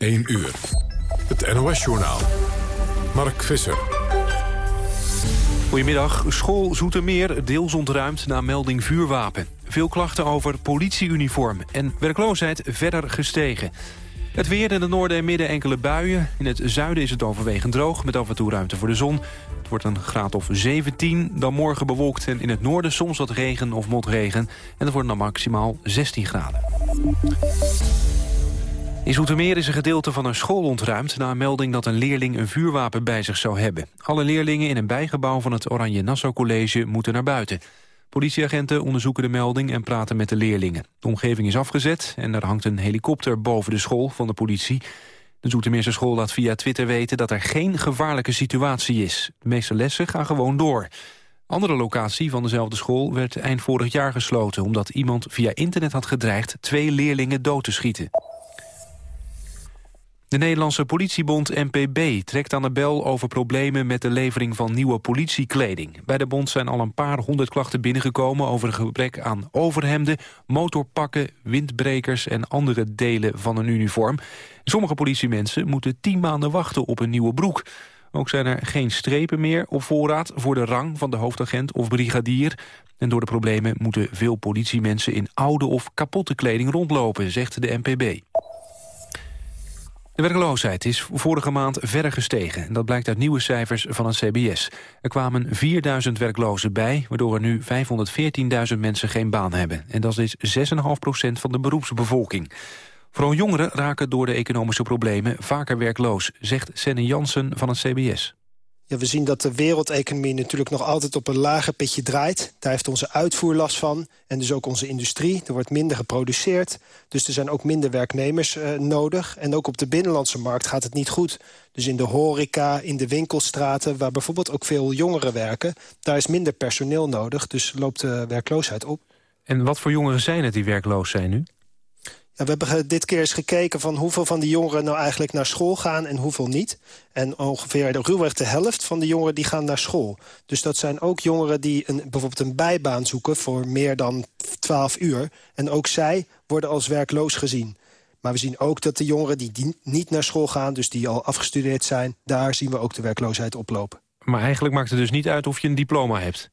1 uur. Het NOS-journaal. Mark Visser. Goedemiddag. School Zoetermeer deels ontruimd na melding vuurwapen. Veel klachten over politieuniform en werkloosheid verder gestegen. Het weer in het noorden en midden enkele buien. In het zuiden is het overwegend droog, met af en toe ruimte voor de zon. Het wordt een graad of 17, dan morgen bewolkt... en in het noorden soms wat regen of motregen. En het wordt dan maximaal 16 graden. In Zoetermeer is een gedeelte van een school ontruimd... na een melding dat een leerling een vuurwapen bij zich zou hebben. Alle leerlingen in een bijgebouw van het Oranje Nassau College moeten naar buiten. Politieagenten onderzoeken de melding en praten met de leerlingen. De omgeving is afgezet en er hangt een helikopter boven de school van de politie. De Zoetermeerse school laat via Twitter weten dat er geen gevaarlijke situatie is. De meeste lessen gaan gewoon door. Andere locatie van dezelfde school werd eind vorig jaar gesloten... omdat iemand via internet had gedreigd twee leerlingen dood te schieten. De Nederlandse politiebond NPB trekt aan de bel over problemen met de levering van nieuwe politiekleding. Bij de bond zijn al een paar honderd klachten binnengekomen over een gebrek aan overhemden, motorpakken, windbrekers en andere delen van een uniform. Sommige politiemensen moeten tien maanden wachten op een nieuwe broek. Ook zijn er geen strepen meer op voorraad voor de rang van de hoofdagent of brigadier. En door de problemen moeten veel politiemensen in oude of kapotte kleding rondlopen, zegt de NPB. De werkloosheid is vorige maand verder gestegen. Dat blijkt uit nieuwe cijfers van het CBS. Er kwamen 4000 werklozen bij, waardoor er nu 514.000 mensen geen baan hebben. En dat is 6,5% van de beroepsbevolking. Vooral jongeren raken door de economische problemen vaker werkloos, zegt Senne Jansen van het CBS. Ja, we zien dat de wereldeconomie natuurlijk nog altijd op een lager pitje draait. Daar heeft onze uitvoer last van. En dus ook onze industrie. Er wordt minder geproduceerd. Dus er zijn ook minder werknemers uh, nodig. En ook op de binnenlandse markt gaat het niet goed. Dus in de horeca, in de winkelstraten... waar bijvoorbeeld ook veel jongeren werken... daar is minder personeel nodig. Dus loopt de werkloosheid op. En wat voor jongeren zijn het die werkloos zijn nu? We hebben dit keer eens gekeken van hoeveel van die jongeren nou eigenlijk naar school gaan en hoeveel niet. En ongeveer de, ruwweg de helft van de jongeren die gaan naar school. Dus dat zijn ook jongeren die een, bijvoorbeeld een bijbaan zoeken voor meer dan 12 uur. En ook zij worden als werkloos gezien. Maar we zien ook dat de jongeren die niet naar school gaan, dus die al afgestudeerd zijn, daar zien we ook de werkloosheid oplopen. Maar eigenlijk maakt het dus niet uit of je een diploma hebt?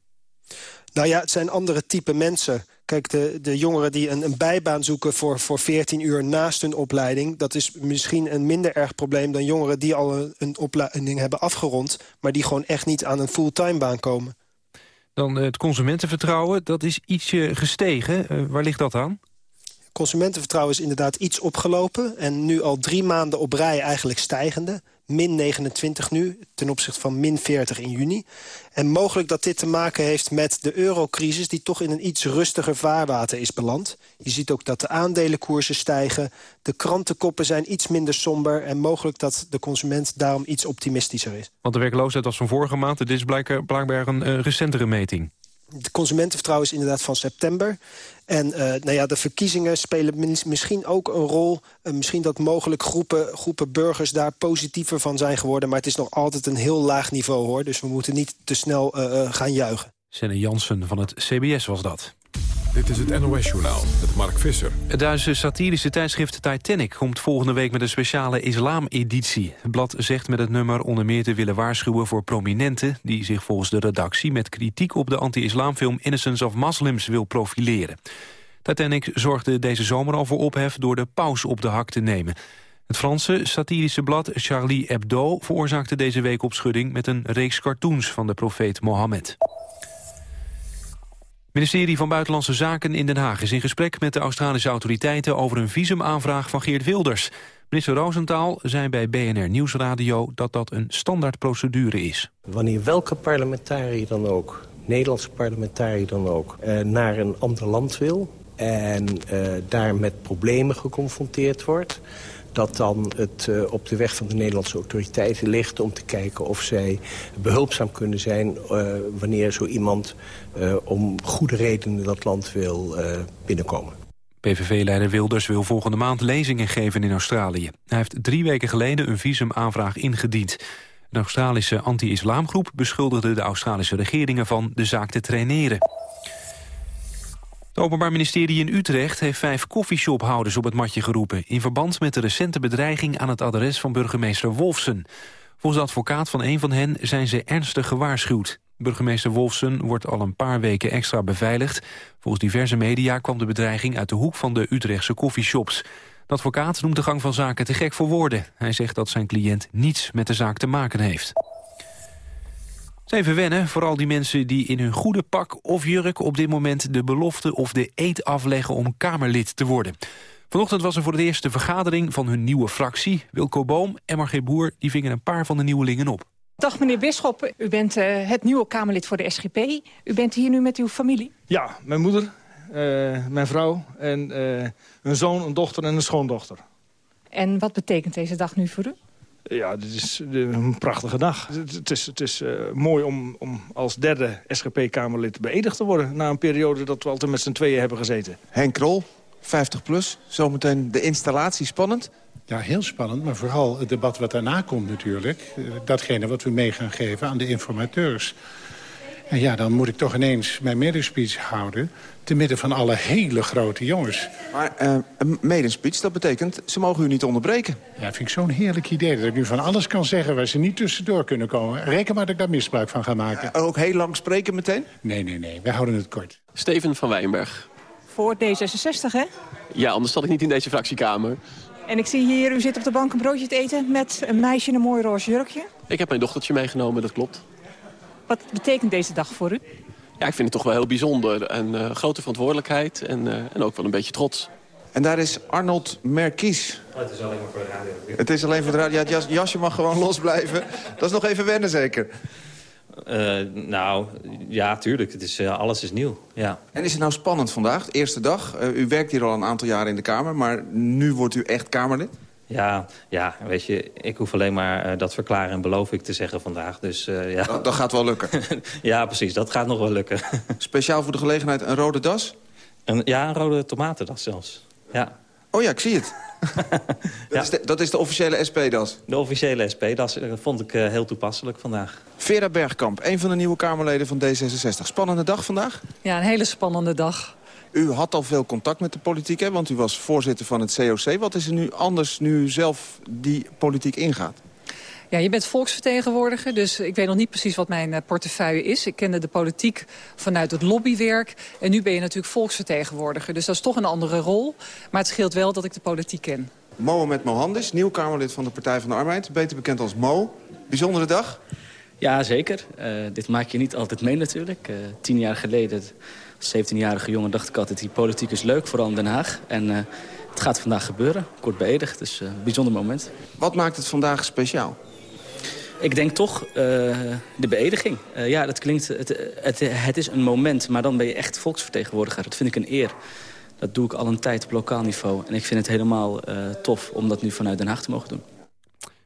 Nou ja, het zijn andere type mensen. Kijk, de, de jongeren die een, een bijbaan zoeken voor, voor 14 uur naast hun opleiding... dat is misschien een minder erg probleem dan jongeren die al een, een opleiding hebben afgerond... maar die gewoon echt niet aan een fulltime baan komen. Dan het consumentenvertrouwen, dat is ietsje gestegen. Uh, waar ligt dat aan? Consumentenvertrouwen is inderdaad iets opgelopen... en nu al drie maanden op rij eigenlijk stijgende min 29 nu, ten opzichte van min 40 in juni. En mogelijk dat dit te maken heeft met de eurocrisis... die toch in een iets rustiger vaarwater is beland. Je ziet ook dat de aandelenkoersen stijgen. De krantenkoppen zijn iets minder somber... en mogelijk dat de consument daarom iets optimistischer is. Want de werkloosheid was van vorige maand. Dit is blijkbaar een uh, recentere meting. De consumentenvertrouwen is inderdaad van september. En uh, nou ja, de verkiezingen spelen misschien ook een rol. Uh, misschien dat mogelijk groepen, groepen burgers daar positiever van zijn geworden. Maar het is nog altijd een heel laag niveau, hoor. Dus we moeten niet te snel uh, gaan juichen. Senne Jansen van het CBS was dat. Dit is het NOS-journaal met Mark Visser. Het Duitse satirische tijdschrift Titanic komt volgende week met een speciale islam-editie. Het blad zegt met het nummer onder meer te willen waarschuwen voor prominenten... die zich volgens de redactie met kritiek op de anti-islamfilm Innocence of Muslims wil profileren. Titanic zorgde deze zomer al voor ophef door de paus op de hak te nemen. Het Franse satirische blad Charlie Hebdo veroorzaakte deze week opschudding... met een reeks cartoons van de profeet Mohammed. Ministerie van Buitenlandse Zaken in Den Haag is in gesprek met de Australische autoriteiten over een visumaanvraag van Geert Wilders. Minister Roosentaal zei bij BNR Nieuwsradio dat dat een standaardprocedure is. Wanneer welke parlementariër dan ook, Nederlandse parlementariër dan ook, eh, naar een ander land wil en eh, daar met problemen geconfronteerd wordt dat dan het uh, op de weg van de Nederlandse autoriteiten ligt... om te kijken of zij behulpzaam kunnen zijn uh, wanneer zo iemand uh, om goede redenen dat land wil binnenkomen. PVV-leider Wilders wil volgende maand lezingen geven in Australië. Hij heeft drie weken geleden een visumaanvraag ingediend. Een Australische anti-islamgroep beschuldigde de Australische regeringen van de zaak te traineren. Het Openbaar Ministerie in Utrecht heeft vijf koffieshophouders op het matje geroepen... in verband met de recente bedreiging aan het adres van burgemeester Wolfsen. Volgens de advocaat van een van hen zijn ze ernstig gewaarschuwd. Burgemeester Wolfsen wordt al een paar weken extra beveiligd. Volgens diverse media kwam de bedreiging uit de hoek van de Utrechtse koffieshops. De advocaat noemt de gang van zaken te gek voor woorden. Hij zegt dat zijn cliënt niets met de zaak te maken heeft. Even wennen, vooral die mensen die in hun goede pak of jurk... op dit moment de belofte of de eet afleggen om Kamerlid te worden. Vanochtend was er voor het eerst de vergadering van hun nieuwe fractie. Wilco Boom en Boer die vingen een paar van de nieuwelingen op. Dag meneer Bisschop, u bent uh, het nieuwe Kamerlid voor de SGP. U bent hier nu met uw familie? Ja, mijn moeder, uh, mijn vrouw en uh, een zoon, een dochter en een schoondochter. En wat betekent deze dag nu voor u? Ja, dit is een prachtige dag. Het is, het is mooi om, om als derde SGP-Kamerlid beëdigd te worden... na een periode dat we altijd met z'n tweeën hebben gezeten. Henk Krol, 50 plus, zometeen de installatie spannend. Ja, heel spannend, maar vooral het debat wat daarna komt natuurlijk. Eh, datgene wat we mee gaan geven aan de informateurs. En ja, dan moet ik toch ineens mijn middenspeech houden... te midden van alle hele grote jongens. Maar uh, een middenspeech, dat betekent, ze mogen u niet onderbreken. Ja, vind ik zo'n heerlijk idee. Dat ik nu van alles kan zeggen waar ze niet tussendoor kunnen komen. Reken maar dat ik daar misbruik van ga maken. ook heel lang spreken meteen? Nee, nee, nee. Wij houden het kort. Steven van Wijnberg. Voor D66, hè? Ja, anders zat ik niet in deze fractiekamer. En ik zie hier, u zit op de bank een broodje te eten met een meisje in een mooi roze jurkje. Ik heb mijn dochtertje meegenomen, dat klopt. Wat betekent deze dag voor u? Ja, ik vind het toch wel heel bijzonder. Een uh, grote verantwoordelijkheid en, uh, en ook wel een beetje trots. En daar is Arnold Merkies. Oh, het is alleen maar voor de radio. Het is alleen voor de radio. Ja, het jas, jasje mag gewoon losblijven. Dat is nog even wennen zeker. Uh, nou, ja, tuurlijk. Het is, uh, alles is nieuw. Ja. En is het nou spannend vandaag, de eerste dag? Uh, u werkt hier al een aantal jaren in de Kamer, maar nu wordt u echt Kamerlid? Ja, ja weet je, ik hoef alleen maar dat verklaren en beloof ik te zeggen vandaag. Dus, ja. Dat, dat, gaat wel lukken? ja, precies. Dat gaat nog wel lukken. Speciaal voor de gelegenheid een rode das? Een, ja, een rode tomatendas zelfs. Ja. Oh ja, ik zie het. dat, ja. is de, dat, is de, officiële SP-das? De officiële SP-das dat vond ik uh, heel toepasselijk vandaag. Vera Bergkamp, een van de nieuwe Kamerleden van D66. Spannende dag vandaag? Ja, een hele spannende dag. U had al veel contact met de politiek, hè? want u was voorzitter van het COC. Wat is er nu anders nu u zelf die politiek ingaat? Ja, je bent volksvertegenwoordiger, dus ik weet nog niet precies wat mijn portefeuille is. Ik kende de politiek vanuit het lobbywerk en nu ben je natuurlijk volksvertegenwoordiger. Dus dat is toch een andere rol, maar het scheelt wel dat ik de politiek ken. Mohamed Mohandis, nieuw Kamerlid van de Partij van de Arbeid, beter bekend als Mo. Bijzondere dag? Ja, zeker. Uh, dit maak je niet altijd mee natuurlijk. Uh, tien jaar geleden, 17-jarige jongen, dacht ik altijd... die politiek is leuk, vooral in Den Haag. En uh, het gaat vandaag gebeuren. Kort beëdigd, dus een bijzonder moment. Wat maakt het vandaag speciaal? Ik denk toch uh, de beëdiging. Uh, ja, dat klinkt... Het, het, het, is een moment, maar dan ben je echt volksvertegenwoordiger. Dat vind ik een eer. Dat doe ik al een tijd op lokaal niveau. En ik vind het helemaal uh, tof om dat nu vanuit Den Haag te mogen doen.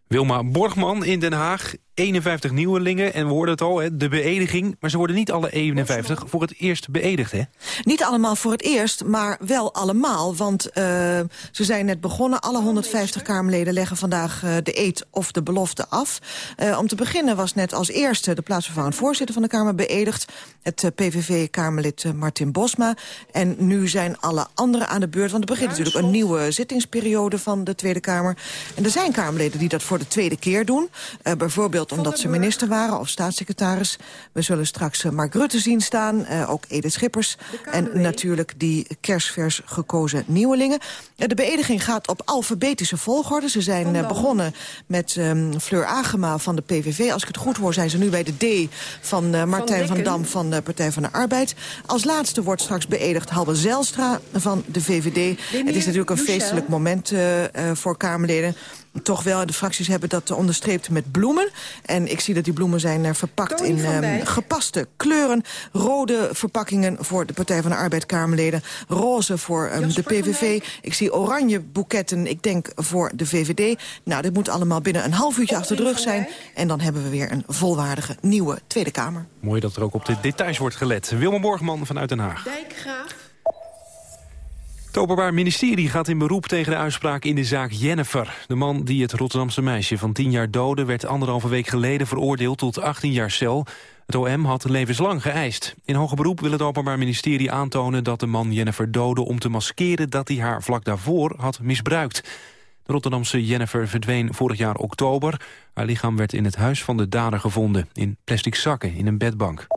Wilma Borgman in Den Haag. 51 nieuwelingen en we hoorden het al, hè, de beëdiging. Maar ze worden niet alle 51 voor het eerst beëdigd, hè? Niet allemaal voor het eerst, maar wel allemaal. Want uh, ze zijn net begonnen. Alle 150 Kamerleden leggen vandaag uh, de eet of de belofte af. Uh, om te beginnen was net als eerste de plaatsvervangend voorzitter van de Kamer beëdigd. Het PVV-Kamerlid Martin Bosma. En nu zijn alle anderen aan de beurt. Want er begint natuurlijk een nieuwe zittingsperiode van de Tweede Kamer. En er zijn Kamerleden die dat voor de tweede keer doen. bijvoorbeeld omdat ze minister waren of staatssecretaris. We zullen straks Mark Rutte zien staan, uh, ook Edith Schippers... en natuurlijk die kerstvers gekozen nieuwelingen. De beëdiging gaat op alfabetische volgorde. Ze zijn begonnen met um, Fleur Agema van de PVV. Als ik het goed hoor zijn ze nu bij de D van uh, Martijn van, van Dam van de Partij van de Arbeid. Als laatste wordt straks beëdigd Halbe Zijlstra van de VVD. Het is natuurlijk een feestelijk moment voor Kamerleden toch wel, de fracties hebben dat onderstreept met bloemen. En ik zie dat die bloemen zijn verpakt in um, gepaste kleuren. Rode verpakkingen voor de Partij van de Arbeid Kamerleden. Roze voor um, de PVV. Ik zie oranje boeketten, ik denk voor de VVD. Nou, dit moet allemaal binnen een half uurtje achter de rug zijn. En dan hebben we weer een volwaardige nieuwe Tweede Kamer. Mooi dat er ook op de details wordt gelet. Wilma Borgman vanuit Den Haag. Dijkgraaf. Het Openbaar Ministerie gaat in beroep tegen de uitspraak in de zaak Jennifer. De man die het Rotterdamse meisje van 10 jaar doodde... werd anderhalve week geleden veroordeeld tot 18 jaar cel. Het OM had levenslang geëist. In hoger beroep wil het Openbaar Ministerie aantonen... dat de man Jennifer doodde om te maskeren dat hij haar vlak daarvoor had misbruikt. De Rotterdamse Jennifer verdween vorig jaar oktober. Haar lichaam werd in het huis van de dader gevonden... in plastic zakken in een bedbank.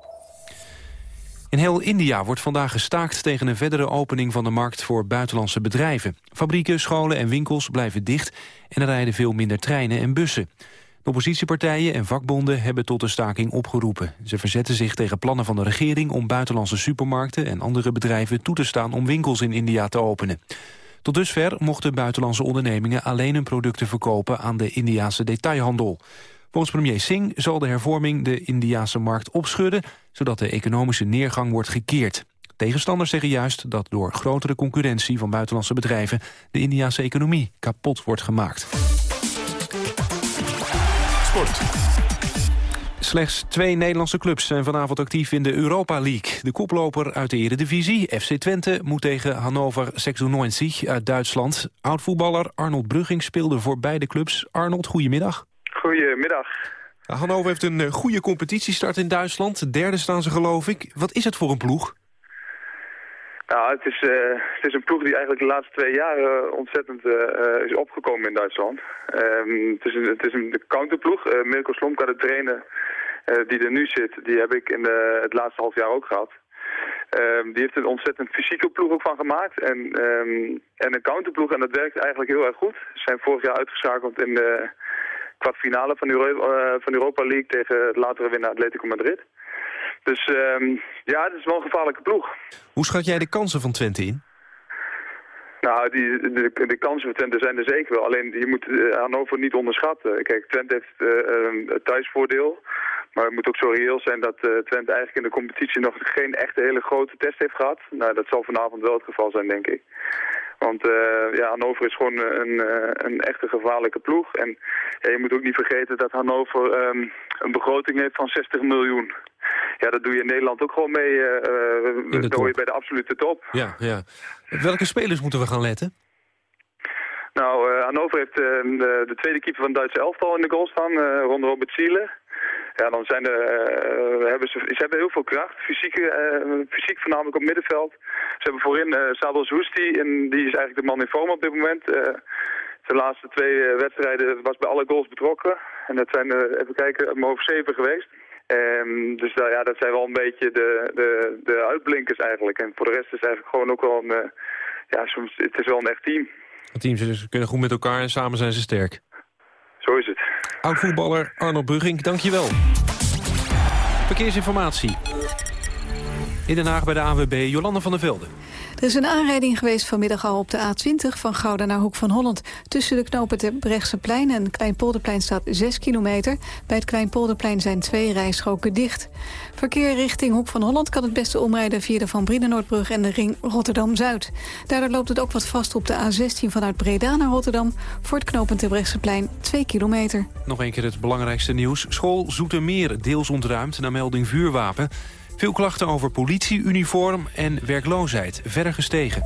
In heel India wordt vandaag gestaakt tegen een verdere opening van de markt voor buitenlandse bedrijven. Fabrieken, scholen en winkels blijven dicht en er rijden veel minder treinen en bussen. De oppositiepartijen en vakbonden hebben tot de staking opgeroepen. Ze verzetten zich tegen plannen van de regering om buitenlandse supermarkten en andere bedrijven toe te staan om winkels in India te openen. Tot dusver mochten buitenlandse ondernemingen alleen hun producten verkopen aan de Indiase detailhandel. Volgens premier Singh zal de hervorming de Indiase markt opschudden... zodat de economische neergang wordt gekeerd. Tegenstanders zeggen juist dat door grotere concurrentie van buitenlandse bedrijven... de Indiase economie kapot wordt gemaakt. Sport. Slechts twee Nederlandse clubs zijn vanavond actief in de Europa League. De koploper uit de Eredivisie, FC Twente, moet tegen Hannover 96 uit Duitsland. Oud-voetballer Arnold Brugging speelde voor beide clubs. Arnold, goedemiddag. Goedemiddag. Hannover heeft een eh, goede competitiestart in Duitsland. Derde staan ze geloof ik. Wat is het voor een ploeg? Nou, het is, uh, het is een ploeg die eigenlijk de laatste twee jaar uh, ontzettend uh, is opgekomen in Duitsland. Um, het is een, het is een counterploeg. Mirko Slomka, de trainer die er nu zit, die heb ik in de, het laatste half jaar ook gehad. Um, die heeft een ontzettend fysieke ploeg ook van gemaakt. En, um, en een counterploeg, en dat werkt eigenlijk heel erg goed. Ze zijn vorig jaar uitgeschakeld in de kwartfinale van, Euro uh, van Europa League tegen het latere winnaar Atletico Madrid. Dus um, ja, het is wel een gevaarlijke ploeg. Hoe schat jij de kansen van Twente in? Nou, die, de, de kansen van Twente zijn er zeker wel. Alleen je moet uh, Hannover niet onderschatten. Kijk, Twente heeft uh, het thuisvoordeel. Maar het moet ook zo reëel zijn dat uh, Twente eigenlijk in de competitie nog geen echte hele grote test heeft gehad. Nou, dat zal vanavond wel het geval zijn, denk ik. Want uh, ja, Hannover is gewoon een, uh, een echte gevaarlijke ploeg. En ja, je moet ook niet vergeten dat Hannover um, een begroting heeft van 60 miljoen. Ja, dat doe je in Nederland ook gewoon mee. Uh, dan hoor je bij de absolute top. Ja, ja. Welke spelers moeten we gaan letten? Nou, Hannover heeft de, de, tweede keeper van het Duitse elftal in de goal staan, Ron Robert Ziele. Ja, dan zijn er, uh, hebben ze, ze hebben heel veel kracht, fysiek, uh, fysiek voornamelijk op middenveld. Ze hebben voorin uh, Sadel Zoesti, en die is eigenlijk de man in vorm op dit moment. de laatste twee wedstrijden was bij alle goals betrokken. En dat zijn, even kijken, over zeven geweest. Um, dus ja, dat zijn wel een beetje de, de, de uitblinkers eigenlijk. En voor de rest is het eigenlijk gewoon ook wel een, ja, soms, het is wel een echt team. Het team, ze kunnen goed met elkaar en samen zijn ze sterk. Zo is het. Oud-voetballer Arnold Brugink, dankjewel. Verkeersinformatie. In Den Haag bij de AWB, Jolande van der Velde. Er is een aanrijding geweest vanmiddag al op de A20 van Gouda naar Hoek van Holland. Tussen de knopen Brechtseplein en Kleinpolderplein staat 6 kilometer. Bij het Kleinpolderplein zijn twee rijstroken dicht. Verkeer richting Hoek van Holland kan het beste omrijden via de Van Brienenoordbrug en de ring Rotterdam-Zuid. Daardoor loopt het ook wat vast op de A16 vanuit Breda naar Rotterdam. Voor het knooppunt Brechtseplein 2 kilometer. Nog een keer het belangrijkste nieuws. School Zoetermeer deels ontruimd na melding vuurwapen. Veel klachten over politieuniform en werkloosheid verder gestegen.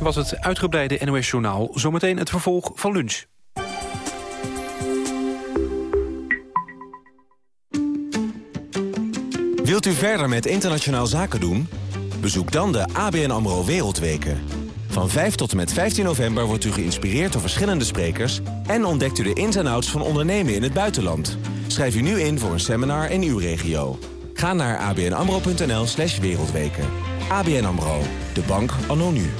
Was het uitgebreide NOS-journaal. Zometeen het vervolg van lunch. Wilt u verder met internationaal zaken doen? Bezoek dan de ABN AMRO Wereldweken. Van 5 tot en met 15 november wordt u geïnspireerd door verschillende sprekers... en ontdekt u de ins en outs van ondernemen in het buitenland... Schrijf u nu in voor een seminar in uw regio. Ga naar abnamro.nl slash wereldweken. ABN AMRO, de bank anno nu.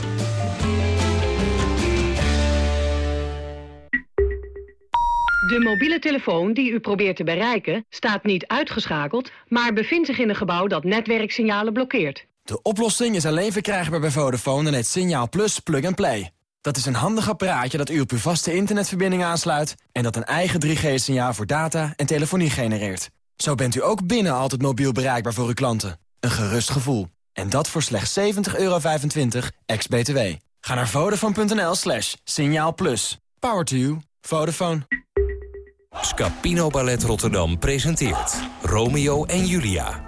De mobiele telefoon die u probeert te bereiken staat niet uitgeschakeld... maar bevindt zich in een gebouw dat netwerksignalen blokkeert. De oplossing is alleen verkrijgbaar bij Vodafone en het Signaal Plus Plug and Play. Dat is een handig apparaatje dat u op uw vaste internetverbinding aansluit... en dat een eigen 3G-signaal voor data en telefonie genereert. Zo bent u ook binnen altijd mobiel bereikbaar voor uw klanten. Een gerust gevoel. En dat voor slechts 70,25 euro ex-BTW. Ga naar vodafone.nl slash signaal plus. Power to you. Vodafone. Scapino Ballet Rotterdam presenteert Romeo en Julia.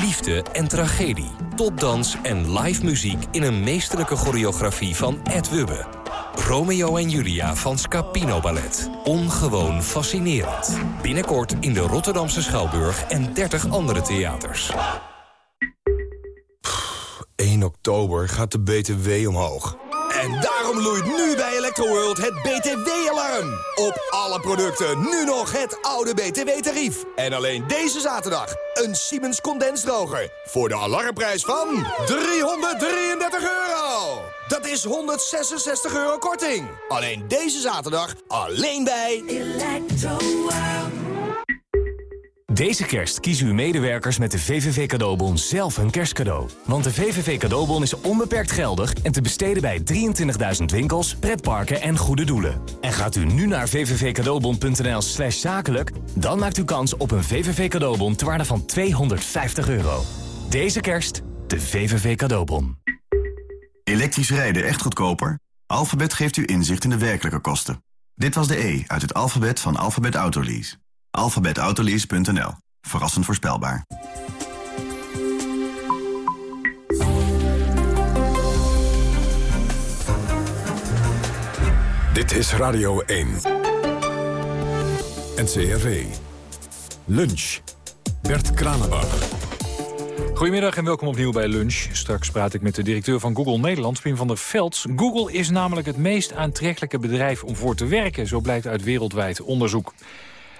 liefde en tragedie, topdans en live muziek... in een meesterlijke choreografie van Ed Wubbe. Romeo en Julia van Scapino Ballet. Ongewoon fascinerend. Binnenkort in de Rotterdamse Schouwburg en 30 andere theaters. 1 oktober gaat de BTW omhoog. En daarom loeit nu bij Electroworld het BTW-alarm. Op alle producten nu nog het oude BTW-tarief. En alleen deze zaterdag een Siemens condensdroger. Voor de alarmprijs van 333 euro. Dat is 166 euro korting. Alleen deze zaterdag, alleen bij Electroworld. Deze kerst kiezen uw medewerkers met de VVV Cadeaubon zelf een kerstcadeau. Want de VVV Cadeaubon is onbeperkt geldig en te besteden bij 23.000 winkels, pretparken en goede doelen. En gaat u nu naar vvvcadeaubon.nl slash zakelijk... dan maakt u kans op een VVV Cadeaubon ter waarde van 250 euro. Deze kerst de VVV Cadeaubon. Elektrisch rijden echt goedkoper? Alphabet geeft u inzicht in de werkelijke kosten. Dit was de E uit het alfabet van Alphabet Autolease. alphabetautolease.nl. Verrassend voorspelbaar. Dit is Radio 1. NCRV. Lunch. Bert Kranenbach. Goedemiddag en welkom opnieuw bij Lunch. Straks praat ik met de directeur van Google Nederland, Pim van der Velds. Google is namelijk het meest aantrekkelijke bedrijf om voor te werken. Zo blijkt uit wereldwijd onderzoek.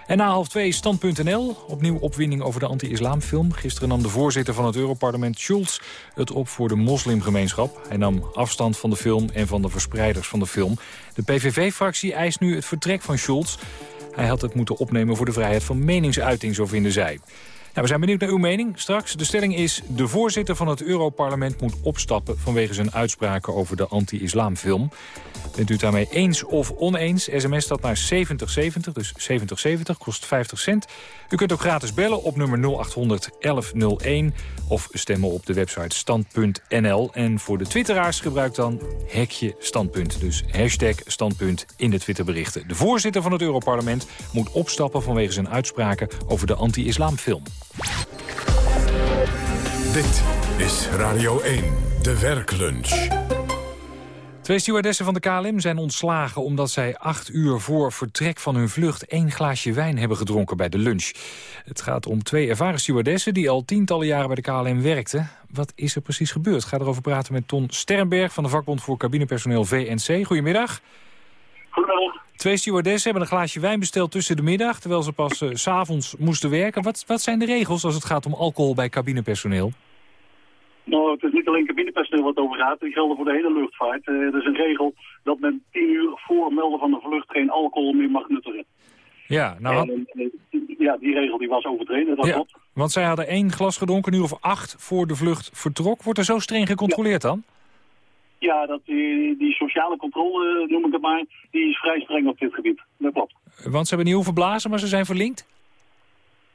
En na half twee stand.nl. Opnieuw opwinding over de anti-islamfilm. Gisteren nam de voorzitter van het Europarlement Schulz het op voor de moslimgemeenschap. Hij nam afstand van de film en van de verspreiders van de film. De PVV-fractie eist nu het vertrek van Schulz. Hij had het moeten opnemen voor de vrijheid van meningsuiting, zo vinden zij. Nou, we zijn benieuwd naar uw mening. Straks, de stelling is... de voorzitter van het Europarlement moet opstappen... vanwege zijn uitspraken over de anti-islamfilm. Bent u het daarmee eens of oneens? SMS dat naar 7070, dus 7070, kost 50 cent. U kunt ook gratis bellen op nummer 0800 1101... of stemmen op de website stand.nl. En voor de twitteraars gebruik dan hekje standpunt. Dus hashtag standpunt in de Twitterberichten. De voorzitter van het Europarlement moet opstappen... vanwege zijn uitspraken over de anti-islamfilm. Dit is Radio 1, de werklunch. Twee stewardessen van de KLM zijn ontslagen omdat zij acht uur voor vertrek van hun vlucht één glaasje wijn hebben gedronken bij de lunch. Het gaat om twee ervaren stewardessen die al tientallen jaren bij de KLM werkten. Wat is er precies gebeurd? Ik ga erover praten met Ton Sternberg van de vakbond voor cabinepersoneel VNC. Goedemiddag. Goedemiddag. Twee stewardessen hebben een glaasje wijn besteld tussen de middag... terwijl ze pas uh, s s'avonds moesten werken. Wat, wat zijn de regels als het gaat om alcohol bij cabinepersoneel? Nou, het is niet alleen cabinepersoneel wat over gaat. Die gelden voor de hele luchtvaart. Uh, er is een regel dat men tien uur voor melden van de vlucht geen alcohol meer mag nuttigen. Ja, nou... Had... En, uh, ja, die regel die was overtreden, dat ja, klopt. Want zij hadden één glas gedronken, uur of acht voor de vlucht vertrok. Wordt er zo streng gecontroleerd ja. dan? Ja, dat, die, die sociale controle, noem ik het maar, die is vrij streng op dit gebied. Dat klopt. Want ze hebben niet hoeven blazen, maar ze zijn verlinkt?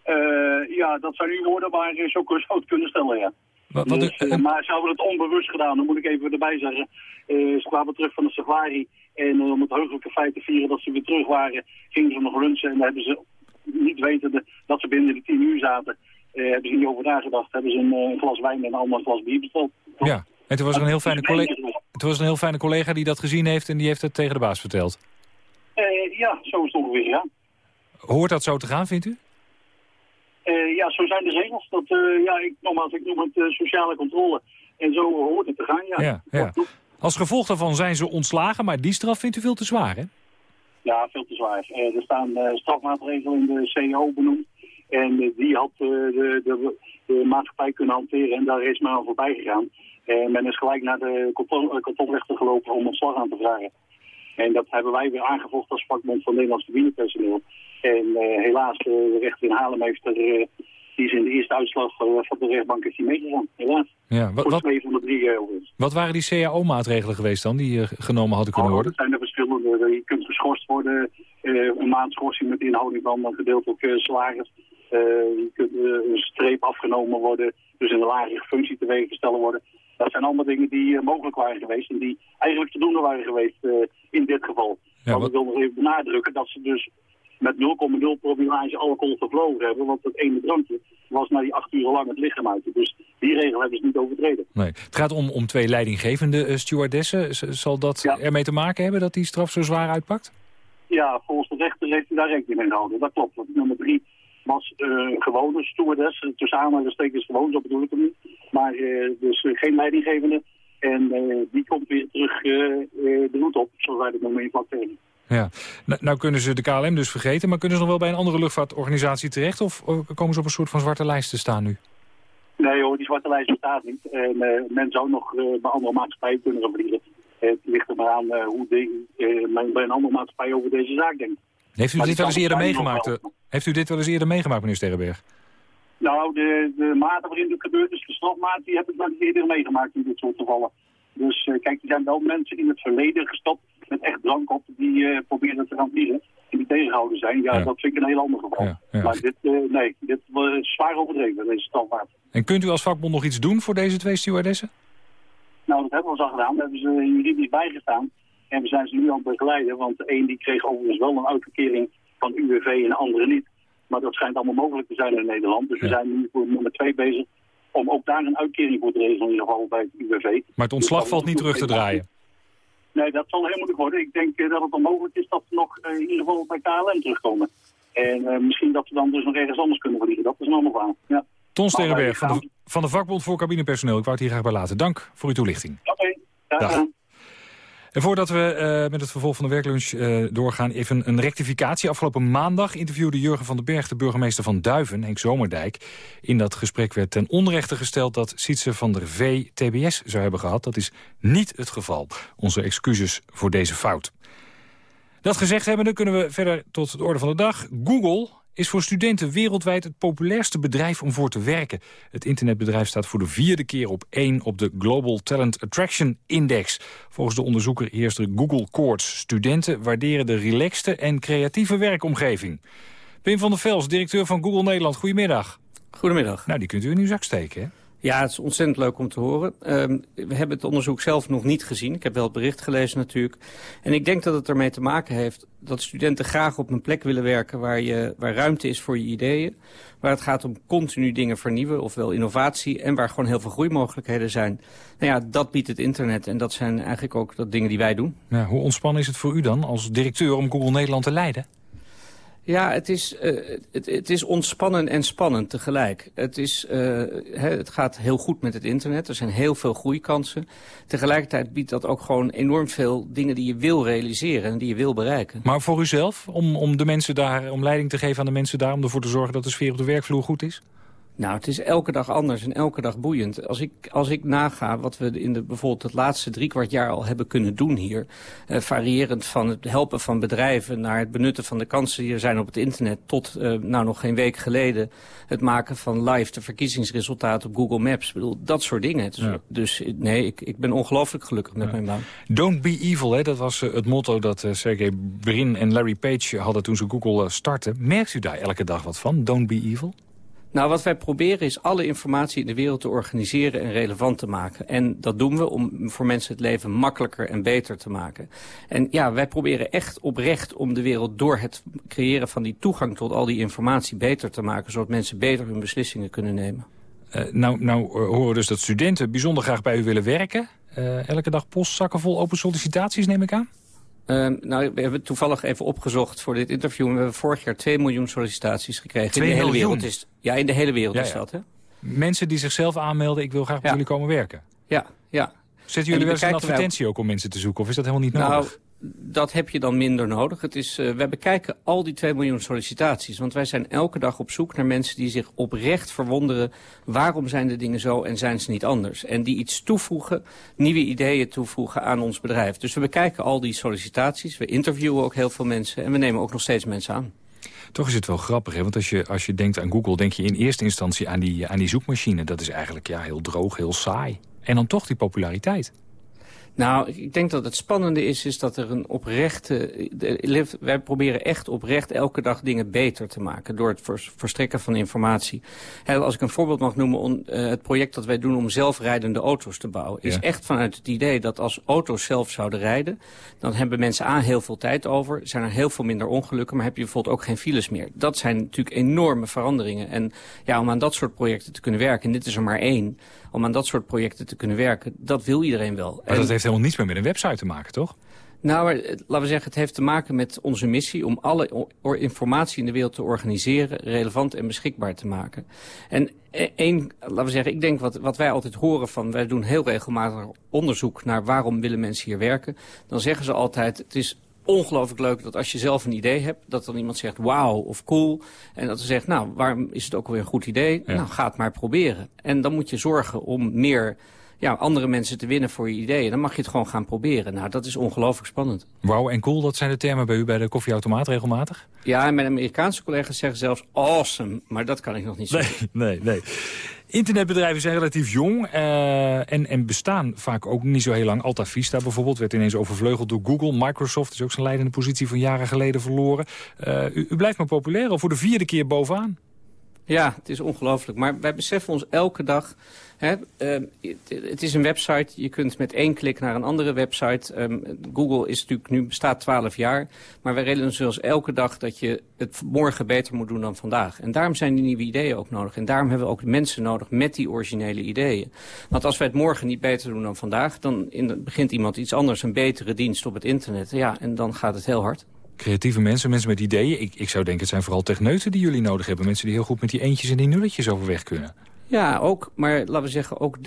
Uh, ja, dat zou nu worden, maar zo het kunnen stellen, ja. Wat, wat dus, uh, maar ze hebben het onbewust gedaan, dat moet ik even erbij zeggen. Uh, ze kwamen terug van de safari en om het heugelijke feit te vieren dat ze weer terug waren, gingen ze nog lunchen en dan hebben ze, niet wetende dat ze binnen de tien uur zaten, hebben ze niet over nagedacht, hebben ze een, een glas wijn en een ander glas bier besteld. Ja. En toen was er een heel fijne collega, toen was een heel fijne collega die dat gezien heeft en die heeft het tegen de baas verteld. Uh, ja, zo is het ongeveer, ja. Hoort dat zo te gaan, vindt u? Uh, ja, zo zijn de regels. Dat, uh, ja, ik, nogmaals, ik noem het sociale controle. En zo hoort het te gaan, ja. ja, ja. Als gevolg daarvan zijn ze ontslagen, maar die straf vindt u veel te zwaar, hè? Ja, veel te zwaar. er staan strafmaatregelen in de CEO benoemd. En die had de, de, de maatschappij kunnen hanteren en daar is men aan voorbij gegaan. En men is gelijk naar de kantonrechter gelopen om ontslag aan te vragen. En dat hebben wij weer aangevochten als vakbond van Nederlands cabinepersoneel. En uh, helaas, uh, de rechter in Haarlem heeft er, uh, die is in de eerste uitslag van de rechtbank is die meegegaan. Helaas. Ja, wat, wat, twee van de drie. Wat waren die CAO-maatregelen geweest dan, die genomen hadden kunnen oh, worden? Dat zijn er verschillende. Je kunt geschorst worden, een maand schorsing met inhouding van een gedeeltelijk salaris. je kunt een streep afgenomen worden, dus in een lagere functie teweeg gesteld worden. Dat zijn allemaal dingen die uh, mogelijk waren geweest en die eigenlijk te doen waren geweest uh, in dit geval. Ja, Want ik wil nog even benadrukken dat ze dus met 0,0 promillage alcohol gevlogen hebben. Want het ene drankje was na die acht uur lang het lichaam uit. Dus die regel hebben ze niet overtreden. Nee. Het gaat om, om twee leidinggevende uh, stewardessen. Z zal dat ermee te maken hebben dat die straf zo zwaar uitpakt? Ja, volgens de rechter heeft hij daar rekening mee gehouden. Dat klopt. Want nummer drie was uh, gewone stewardess. Tussen aanhalingstekens gewoon, zo bedoel ik hem niet. Maar uh, dus geen leidinggevende. En die komt weer terug de route op, zoals wij dat noemen in vlak tegen. Ja, nou, nou, kunnen ze de KLM dus vergeten, maar kunnen ze nog wel bij een andere luchtvaartorganisatie terecht? Of komen ze op een soort van zwarte lijst te staan nu? Nee hoor, die zwarte lijst bestaat niet. En men zou nog bij andere maatschappijen kunnen gaan vliegen. Het ligt er maar aan hoe de, men bij een andere maatschappij over deze zaak denkt. Heeft u dit wel eens eerder meegemaakt? Heeft u dit wel eens eerder meegemaakt, meneer Sterrenberg? Nou, de, de mate waarin dit gebeurt is de strafmaat, die heb ik wel eens eerder meegemaakt in dit soort gevallen. Dus kijk, er zijn wel mensen in het verleden gestopt met echt drank op die uh, proberen te gaan vliegen. En die tegengehouden zijn. Ja, dat vind ik een heel ander geval. Ja, ja. Maar dit, uh, nee, dit is zwaar overdreven, deze standaard. En kunt u als vakbond nog iets doen voor deze twee stewardessen? Nou, dat hebben we al gedaan. We hebben ze juridisch bijgestaan. En we zijn ze nu aan het begeleiden. Want de een die kreeg overigens wel een uitkering van UWV en de andere niet. Maar dat schijnt allemaal mogelijk te zijn in Nederland. Dus we zijn nu voor nummer twee bezig om ook daar een uitkering voor te regelen, in ieder geval bij het UWV. Maar het ontslag dus valt niet terug te draaien? Nee, dat zal heel moeilijk worden. Ik denk uh, dat het onmogelijk is dat we nog uh, in ieder geval bij KLM terugkomen. En uh, misschien dat we dan dus nog ergens anders kunnen vliegen. Dat is een ander verhaal. Ja. Ton Sterrenberg van de, van de vakbond voor cabinepersoneel. Ik wou het hier graag bij laten. Dank voor uw toelichting. Oké, okay. En voordat we uh, met het vervolg van de werklunch uh, doorgaan... even een rectificatie. Afgelopen maandag interviewde Jurgen van den Berg... de burgemeester van Duiven, Henk Zomerdijk. In dat gesprek werd ten onrechte gesteld... dat Sietse van der V TBS zou hebben gehad. Dat is niet het geval. Onze excuses voor deze fout. Dat gezegd hebbende kunnen we verder tot de orde van de dag. Google is voor studenten wereldwijd het populairste bedrijf om voor te werken. Het internetbedrijf staat voor de vierde keer op één op de Global Talent Attraction Index. Volgens de onderzoeker heerst er Google Courts. Studenten waarderen de relaxte en creatieve werkomgeving. Pim van der Vels, directeur van Google Nederland, goedemiddag. Goedemiddag. Nou, die kunt u in uw zak steken, hè? Ja, het is ontzettend leuk om te horen. Um, we hebben het onderzoek zelf nog niet gezien. Ik heb wel het bericht gelezen natuurlijk. En ik denk dat het ermee te maken heeft dat studenten graag op een plek willen werken... waar, je, waar ruimte is voor je ideeën. Waar het gaat om continu dingen vernieuwen, ofwel innovatie... en waar gewoon heel veel groeimogelijkheden zijn. Nou ja, dat biedt het internet en dat zijn eigenlijk ook de dingen die wij doen. Hoe ontspannen is het voor u dan als directeur om Google Nederland te leiden? Ja, het is, uh, het, het, is ontspannen en spannend tegelijk. Het, is, uh, het gaat heel goed met het internet. Er zijn heel veel groeikansen. Tegelijkertijd biedt dat ook gewoon enorm veel dingen die je wil realiseren en die je wil bereiken. Maar voor uzelf, om, om de mensen daar, om leiding te geven aan de mensen daar, om ervoor te zorgen dat de sfeer op de werkvloer goed is? Nou, het is elke dag anders en elke dag boeiend. Als ik, als ik naga wat we in de, bijvoorbeeld het laatste drie kwart jaar al hebben kunnen doen hier... Eh, variërend van het helpen van bedrijven naar het benutten van de kansen die er zijn op het internet... tot, uh, nou nog geen week geleden, het maken van live de verkiezingsresultaten op Google Maps. Ik bedoel, dat soort dingen. Dus, ja. dus nee, ik, ik ben ongelooflijk gelukkig met ja. mijn baan. Don't be evil, hè? dat was uh, het motto dat uh, Sergey Brin en Larry Page hadden toen ze Google startten. Merkt u daar elke dag wat van, don't be evil? Nou, wat wij proberen is alle informatie in de wereld te organiseren en relevant te maken. En dat doen we om voor mensen het leven makkelijker en beter te maken. En ja, wij proberen echt oprecht om de wereld door het creëren van die toegang tot al die informatie beter te maken. Zodat mensen beter hun beslissingen kunnen nemen. Uh, nou, nou uh, horen we dus dat studenten bijzonder graag bij u willen werken. Uh, elke dag postzakken vol open sollicitaties, neem ik aan? Uh, nou, we hebben toevallig even opgezocht voor dit interview. We hebben vorig jaar 2 miljoen sollicitaties gekregen. 2 in de hele wereld is, ja, in de hele wereld ja, is dat, hè? Mensen die zichzelf aanmelden, ik wil graag bij jullie komen werken. Ja, ja. Zetten jullie wel eens een advertentie ook om mensen te zoeken? Of is dat helemaal niet nou, nodig? Dat heb je dan minder nodig. Het is, uh, wij bekijken al die 2 miljoen sollicitaties. Want wij zijn elke dag op zoek naar mensen die zich oprecht verwonderen... waarom zijn de dingen zo en zijn ze niet anders? En die iets toevoegen, nieuwe ideeën toevoegen aan ons bedrijf. Dus we bekijken al die sollicitaties. We interviewen ook heel veel mensen. En we nemen ook nog steeds mensen aan. Toch is het wel grappig, hè? want als je, als je denkt aan Google... denk je in eerste instantie aan die, aan die zoekmachine. Dat is eigenlijk ja, heel droog, heel saai. En dan toch die populariteit. Nou, ik denk dat het spannende is, is dat er een oprechte... wij proberen echt oprecht elke dag dingen beter te maken... door het verstrekken van informatie. als ik een voorbeeld mag noemen, eh, het project dat wij doen... om zelfrijdende auto's te bouwen... is echt vanuit het idee dat als auto's zelf zouden rijden... dan hebben mensen aan heel veel tijd over. Zijn er heel veel minder ongelukken, maar heb je bijvoorbeeld ook geen files meer. Dat zijn natuurlijk enorme veranderingen. En ja, om aan dat soort projecten te kunnen werken... en dit is er maar één om aan dat soort projecten te kunnen werken. Dat wil iedereen wel. Maar dat heeft helemaal niets meer met een website te maken, toch? Nou, maar, eh, laten we zeggen, het heeft te maken met onze missie... om alle informatie in de wereld te organiseren, relevant en beschikbaar te maken. En e-, één, laten we zeggen, ik denk wat, wat wij altijd horen van... wij doen heel regelmatig onderzoek naar waarom willen mensen hier werken. Dan zeggen ze altijd, het is ongelooflijk leuk dat als je zelf een idee hebt... dat dan iemand zegt wauw of cool. En dat ze zegt, nou, waarom is het ook weer een goed idee? Nou, ga het maar proberen. En dan moet je zorgen om meer ja, andere mensen te winnen voor je ideeën. Dan mag je het gewoon gaan proberen. Nou, dat is ongelooflijk spannend. Wauw en cool, dat zijn de termen bij u bij de koffieautomaat regelmatig? Ja, en mijn Amerikaanse collega's zeggen zelfs awesome. Maar dat kan ik nog niet zeggen. Nee, nee, nee. Internetbedrijven zijn relatief jong uh, en, en bestaan vaak ook niet zo heel lang. Alta Vista bijvoorbeeld werd ineens overvleugeld door Google. Microsoft is ook zijn leidende positie van jaren geleden verloren. Uh, u, u, blijft maar populair, al voor de vierde keer bovenaan. Ja, het is ongelooflijk. Maar wij beseffen ons elke dag Ehm, het is een website, je kunt met één klik naar een andere website. Ehm, Google is natuurlijk nu bestaat 12 jaar, maar wij realiseren ons elke dag dat je het morgen beter moet doen dan vandaag. En daarom zijn die nieuwe ideeën ook nodig. En daarom hebben we ook mensen nodig met die originele ideeën. Want als wij het morgen niet beter doen dan vandaag, dan begint iemand iets anders, een betere dienst op het internet. Ja, en dan gaat het heel hard creatieve mensen, mensen met ideeën. Ik, ik zou denken, het zijn vooral techneuten die jullie nodig hebben. Mensen die heel goed met die eentjes en die nulletjes overweg kunnen. Ja, ook, maar laten we zeggen, ook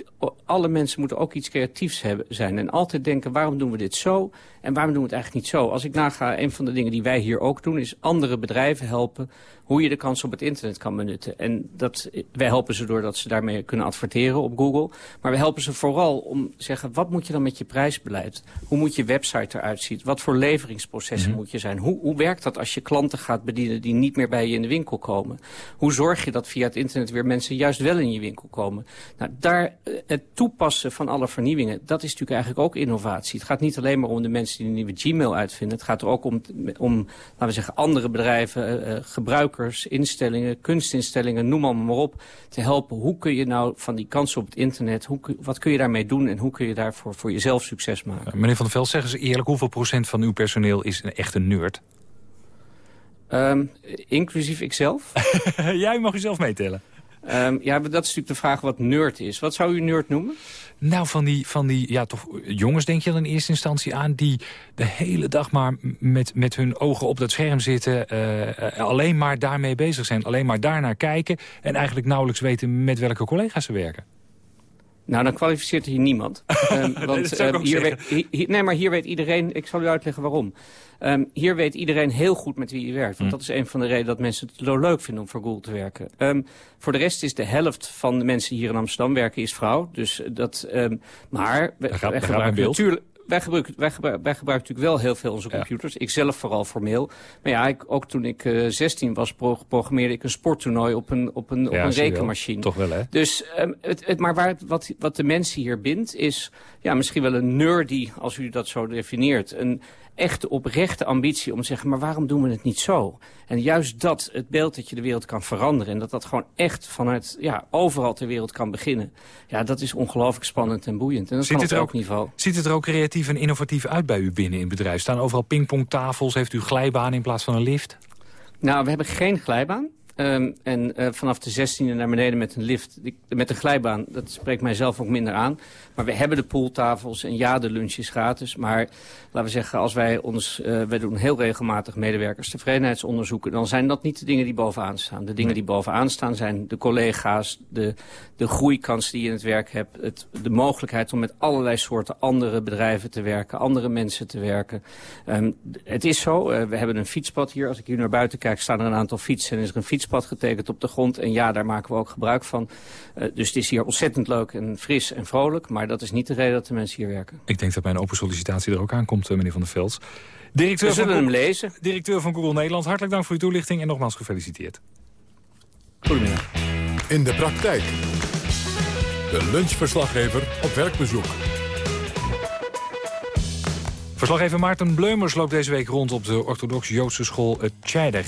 alle mensen moeten ook iets creatiefs hebben, zijn. En altijd denken, waarom doen we dit zo en waarom doen we het eigenlijk niet zo? Als ik naga, een van de dingen die wij hier ook doen, is andere bedrijven helpen hoe je de kans op het internet kan benutten. En dat, wij helpen ze doordat ze daarmee kunnen adverteren op Google. Maar we helpen ze vooral om te zeggen, wat moet je dan met je prijsbeleid? Hoe moet je website eruit zien? Wat voor leveringsprocessen mhm. moet je zijn? Hoe, hoe werkt dat als je klanten gaat bedienen die niet meer bij je in de winkel komen? Hoe zorg je dat via het internet weer mensen juist wel in je winkel komen? Nou, daar, eh, het toepassen van alle vernieuwingen, dat is natuurlijk eigenlijk ook innovatie. Het gaat niet alleen maar om de mensen die een nieuwe Gmail uitvinden. Het gaat er ook om, om laten we zeggen, andere bedrijven, uh, gebruikers instellingen, kunstinstellingen, noem maar, maar op, te helpen. Hoe kun je nou van die kansen op het internet, hoe, wat kun je daarmee doen en hoe kun je daarvoor voor jezelf succes maken? meneer Van der Veld, zeggen ze eerlijk, hoeveel procent van uw personeel is een echte nerd? Um, inclusief ikzelf? Jij mag u zelf meetellen. Um, ja, dat is natuurlijk de vraag wat nerd is. Wat zou u nerd noemen? Nou, van die, van die ja, toch, jongens denk je dan in eerste instantie aan... die de hele dag maar met, met hun ogen op dat scherm zitten... Uh, alleen maar daarmee bezig zijn, alleen maar daarnaar kijken... en eigenlijk nauwelijks weten met welke collega's ze werken. Nou, dan kwalificeert hier niemand. um, want nee, hier weet, nee, maar hier weet iedereen... Ik zal u uitleggen waarom. Um, hier weet iedereen heel goed met wie je werkt. Want hm. dat is een van de redenen dat mensen het zo leuk vinden om voor Google te werken. Um, voor de rest is de helft van de mensen die hier in Amsterdam werken is vrouw. Dus dat, um, maar we, daar gaat, natuurlijk wij gebruiken, wij, gebruiken, wij gebruiken natuurlijk wel heel veel onze computers. Ik zelf vooral formeel. Maar ja, ik, ook toen ik uh, eh, 16 was, programmeerde ik een sporttoernooi op een, op een, op een rekenmachine. Toch wel, hè? Dus, um, het, het, maar waar, wat, wat de mensen hier bindt, is ja, misschien wel een nerdy, als u dat zo definieert. Een, echte oprechte ambitie om te zeggen... maar waarom doen we het niet zo? En juist dat, het beeld dat je de wereld kan veranderen... en dat dat gewoon echt vanuit ja, overal ter wereld kan beginnen... ja, dat is ongelooflijk spannend en boeiend. En dat ziet kan het op ook niveau. Ziet het er ook creatief en innovatief uit bij u binnen in het bedrijf? Staan overal pingpongtafels? Heeft u glijbaan in plaats van een lift? Nou, we hebben geen glijbaan. Um, en uh, vanaf de 16e naar beneden met een lift, met een glijbaan, dat spreekt mij zelf ook minder aan. Maar we hebben de pooltafels en ja, de lunch is gratis. Maar laten we zeggen, als wij ons, uh, wij doen heel regelmatig medewerkers tevredenheidsonderzoeken, dan zijn dat niet de dingen die bovenaan staan. De dingen die bovenaan staan zijn de collega's, de, de groeikans die je in het werk hebt, het, de mogelijkheid om met allerlei soorten andere bedrijven te werken, andere mensen te werken. Um, het is zo, uh, we hebben een fietspad hier. Als ik hier naar buiten kijk, staan er een aantal fietsen en is er een fiets fietspad getekend op de grond. En ja, daar maken we ook gebruik van. Uh, dus het is hier ontzettend leuk en fris en vrolijk. Maar dat is niet de reden dat de mensen hier werken. Ik denk dat mijn open sollicitatie er ook aankomt, uh, meneer Van der Vels. Directeur we zullen van hem lezen. Directeur van Google Nederland, hartelijk dank voor uw toelichting en nogmaals gefeliciteerd. Goedemiddag. In de praktijk. De lunchverslaggever op werkbezoek. Verslaggever Maarten Bleumers loopt deze week rond op de orthodox-Joodse school Het Tjeider.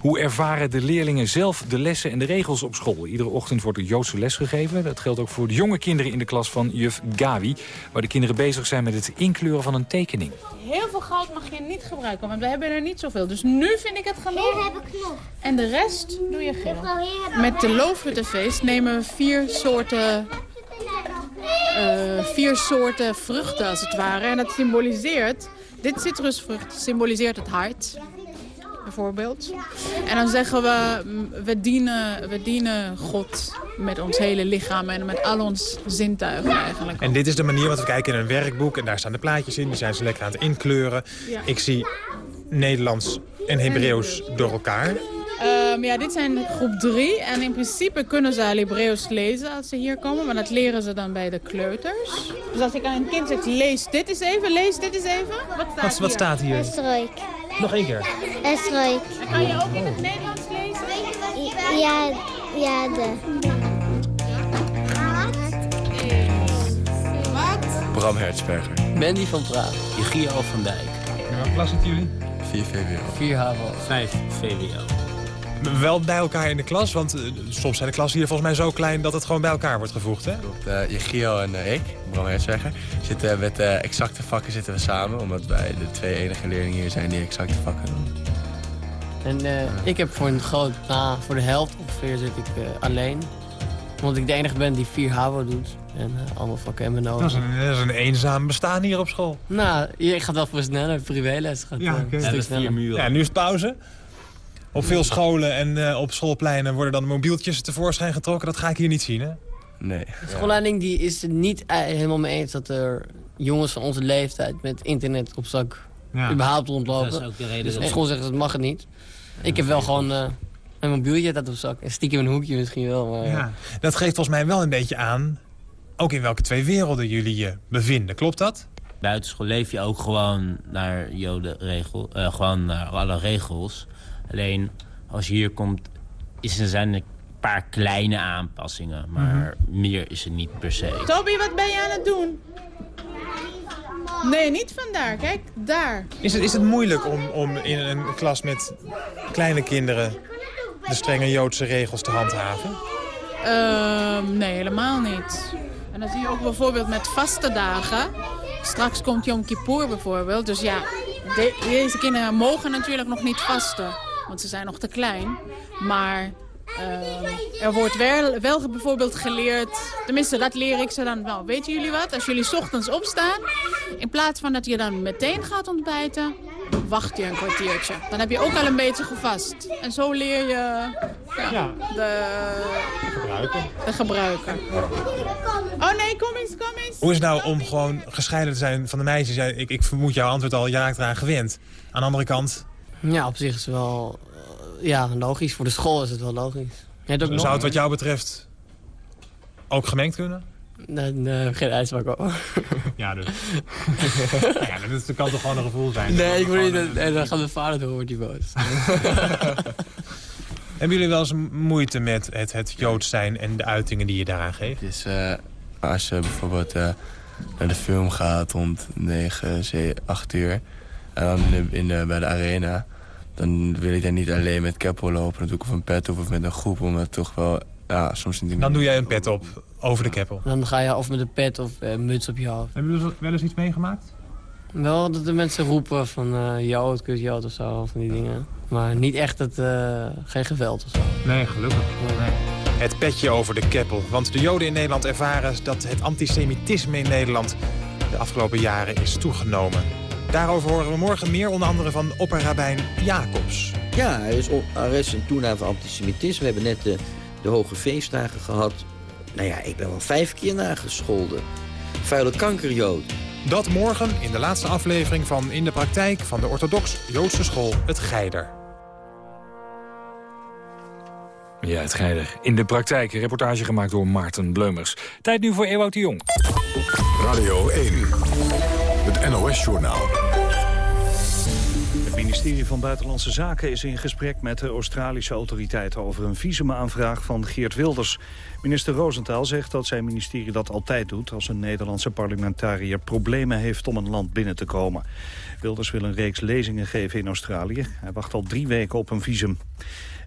Hoe ervaren de leerlingen zelf de lessen en de regels op school? Iedere ochtend wordt er Joodse les gegeven. Dat geldt ook voor de jonge kinderen in de klas van juf Gawi... waar de kinderen bezig zijn met het inkleuren van een tekening. Heel veel goud mag je niet gebruiken, want we hebben er niet zoveel. Dus nu vind ik het genoeg. Hier heb ik nog. En de rest doe je geel. Met de loofhuttenfeest nemen we vier soorten, eh, vier soorten vruchten als het ware. En dat symboliseert, dit citrusvrucht symboliseert het hart, bijvoorbeeld. En dan zeggen we, mm, we dienen, we dienen God met ons hele lichaam en met al ons zintuigen eigenlijk. En dit is de manier, want we kijken in een werkboek en daar staan de plaatjes in. Die zijn ze lekker aan het inkleuren. Ja. Ik zie Nederlands en Hebreeuws door elkaar. Ehm, ja, dit zijn groep 3 en in principe kunnen ze al Hebreeuws lezen als ze hier komen, maar dat leren ze dan bij de kleuters. Dus als ik aan een kind zeg, lees dit eens even, lees dit eens even. Wat staat Wat, wat hier? staat hier? Esroik. Nog één keer. Esroik. En kan je ook in het Nederlands lezen? Ja, ja, de. Bram Hertzberger. Mandy van Praag. Gio van Dijk. En welke klas zitten jullie? 4 VWO. 4 HAVO. 5 VWO. Wel bij elkaar in de klas, want eh, soms zijn de klassen hier volgens mij zo klein dat het gewoon bij elkaar wordt gevoegd, hè? Uh, Jegio en uh, ik, Bram Hertzberger, zitten met uh, exacte vakken zitten we samen. Omdat wij de twee enige leerlingen hier zijn die exacte vakken doen. En uh, ik heb voor een groot, nou, voor de helft ongeveer zit ik uh, alleen. Omdat ik de enige ben die vier HAVO doet. En uh, allemaal vakken hebben nodig. Dat is, een, dat is een eenzaam bestaan hier op school. Nou, ik ga wel voor sneller. Privéles gaat ja, okay. een stuk sneller. Ja, nu is het pauze. Op veel scholen en uh, op schoolpleinen worden dan mobieltjes tevoorschijn getrokken. Dat ga ik hier niet zien, hè? Nee. De schoolleiding die is het niet helemaal mee eens dat er jongens van onze leeftijd met internet op zak ja. überhaupt rondlopen. Dat is ook de reden dus op school zeggen ze dat mag het niet. Ik heb wel gewoon uh, een mobieltje dat op zak. En stiekem een hoekje misschien wel. Maar, ja. Dat geeft volgens mij wel een beetje aan... ook in welke twee werelden jullie je bevinden. Klopt dat? Buitenschool leef je ook gewoon naar jodenregel, uh, gewoon naar alle regels. Alleen als je hier komt, is er zijn er een paar kleine aanpassingen. Maar mm -hmm. meer is er niet per se. Toby, wat ben je aan het doen? Nee, niet vandaar. Kijk, daar. Is het, is het moeilijk om, om in een klas met kleine kinderen... de strenge Joodse regels te handhaven? Uh, nee, helemaal niet. En dan zie je ook bijvoorbeeld met vaste dagen. Straks komt Yom Kippur bijvoorbeeld. Dus ja, de, deze kinderen mogen natuurlijk nog niet vasten. Want ze zijn nog te klein. Maar uh, er wordt wel, wel bijvoorbeeld geleerd... Tenminste, dat leer ik ze dan wel. Weten jullie wat? Als jullie 's ochtends opstaan... in plaats van dat je dan meteen gaat ontbijten... wacht je een kwartiertje. Dan heb je ook al een beetje gevast. En zo leer je ja, ja. De, gebruiken. de gebruiker. Oh nee, kom eens, kom eens. Hoe is het nou om gewoon gescheiden te zijn van de meisjes? Ja, ik, ik vermoed jouw antwoord al, je raakt eraan gewend. Aan de andere kant... Ja, op zich is het wel uh, ja, logisch. Voor de school is het wel logisch. Ja, Zou nog, het wat jou betreft ook gemengd kunnen? Nee, nee geen uitspraak over. Ja, dus. ja, dat, is, dat kan toch gewoon een gevoel zijn? Nee, ik wil niet. Dat, nee, dan gaat mijn vader door, wordt die boos. Hebben jullie wel eens moeite met het, het Joods zijn en de uitingen die je daaraan geeft? Dus uh, als je bijvoorbeeld uh, naar de film gaat rond 9, 7, 8 uur... en dan in de, in de, bij de arena... dan wil ik daar niet alleen met keppel lopen. Dan doe ik of een pet op of met een groep, omdat toch wel... Ja, soms niet dan doe jij een pet op over de keppel? Dan ga je of met een pet of uh, muts op je hoofd. Hebben jullie wel eens iets meegemaakt? Wel dat de mensen roepen van uh, Jood, kut Jood of zo, van die dingen. Maar niet echt het, uh, geen geweld of zo. Nee, gelukkig. Nee. Het petje over de keppel. Want de Joden in Nederland ervaren dat het antisemitisme in Nederland de afgelopen jaren is toegenomen. Daarover horen we morgen meer, onder andere van opperrabijn Jacobs. Ja, er is arrest en toename van antisemitisme. We hebben net de, de hoge feestdagen gehad. Nou ja, ik ben wel vijf keer nagescholden. Vuile kankerjood. Dat morgen in de laatste aflevering van In de Praktijk... van de orthodox-Joodse school Het Geider. Ja, Het Geider. In de Praktijk. Een reportage gemaakt door Maarten Bleumers. Tijd nu voor Ewout de Jong. Radio 1. Het NOS-journaal. De ministerie van Buitenlandse Zaken is in gesprek met de Australische autoriteiten over een visumaanvraag van Geert Wilders. Minister Rosenthal zegt dat zijn ministerie dat altijd doet als een Nederlandse parlementariër problemen heeft om een land binnen te komen. Wilders wil een reeks lezingen geven in Australië. Hij wacht al drie weken op een visum.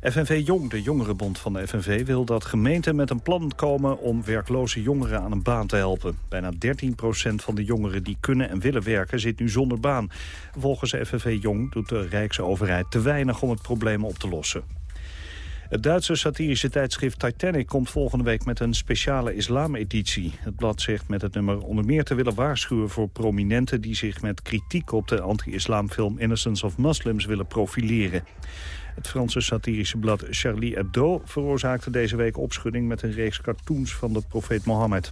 FNV Jong, de jongerenbond van de FNV, wil dat gemeenten met een plan komen om werkloze jongeren aan een baan te helpen. Bijna 13% van de jongeren die kunnen en willen werken zit nu zonder baan. Volgens FNV Jong doet de Rijksoverheid te weinig om het probleem op te lossen. Het Duitse satirische tijdschrift Titanic komt volgende week met een speciale islameditie. Het blad zegt met het nummer onder meer te willen waarschuwen voor prominenten die zich met kritiek op de anti-islamfilm Innocence of Muslims willen profileren. Het Franse satirische blad Charlie Hebdo veroorzaakte deze week opschudding met een reeks cartoons van de profeet Mohammed.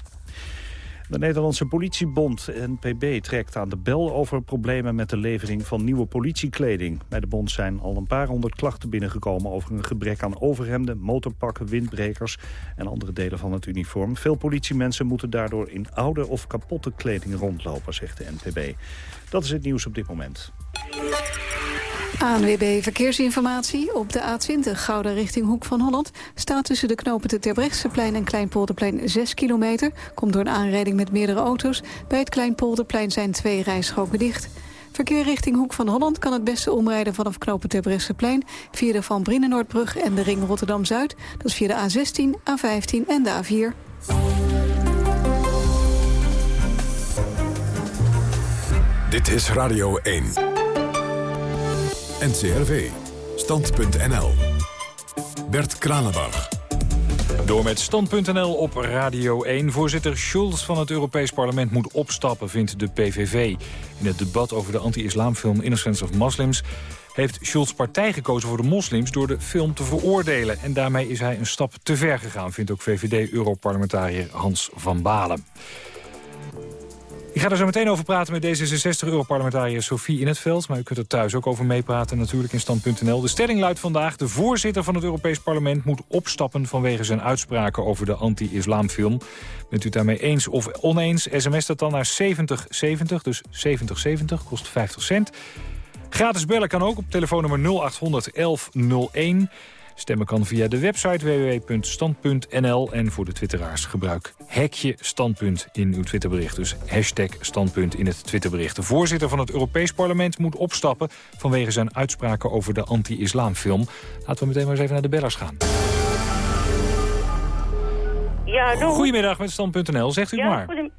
De Nederlandse politiebond NPB trekt aan de bel over problemen met de levering van nieuwe politiekleding. Bij de bond zijn al een paar honderd klachten binnengekomen over een gebrek aan overhemden, motorpakken, windbrekers en andere delen van het uniform. Veel politiemensen moeten daardoor in oude of kapotte kleding rondlopen, zegt de NPB. Dat is het nieuws op dit moment. ANWB Verkeersinformatie. Op de A20 Gouda richting Hoek van Holland... staat tussen de knopen de Terbrechtseplein en Kleinpolderplein 6 kilometer. Komt door een aanrijding met meerdere auto's. Bij het Kleinpolderplein zijn twee rijstroken dicht. Verkeer richting Hoek van Holland kan het beste omrijden vanaf knopen Terbrechtseplein... via de Van Brienenoordbrug en de ring Rotterdam-Zuid. Dat is via de A16, A15 en de A4. Dit is Radio 1. NCRV. Stand.nl. Bert Kranenbach. Door met Stand.nl op Radio 1. Voorzitter Schulz van het Europees Parlement moet opstappen, vindt de PVV. In het debat over de anti-islamfilm Innocence of Muslims... heeft Schulz partij gekozen voor de moslims door de film te veroordelen. En daarmee is hij een stap te ver gegaan, vindt ook VVD-europarlementariër Hans van Balen. Ik ga er zo meteen over praten met D66-europarlementariër Sophie in het veld. Maar u kunt er thuis ook over meepraten natuurlijk in stand.nl. De stelling luidt vandaag... de voorzitter van het Europees Parlement moet opstappen... vanwege zijn uitspraken over de anti-islamfilm. Bent u daarmee eens of oneens? SMS dat dan naar 7070, dus 7070, kost 50 cent. Gratis bellen kan ook op telefoonnummer 0800 1101... Stemmen kan via de website www.stand.nl. En voor de twitteraars gebruik hekje standpunt in uw Twitterbericht. Dus hashtag standpunt in het Twitterbericht. De voorzitter van het Europees Parlement moet opstappen... vanwege zijn uitspraken over de anti-islamfilm. Laten we meteen maar eens even naar de bellers gaan. Ja, hallo. Goedemiddag met stand.nl. Zegt u ja, maar. goedem-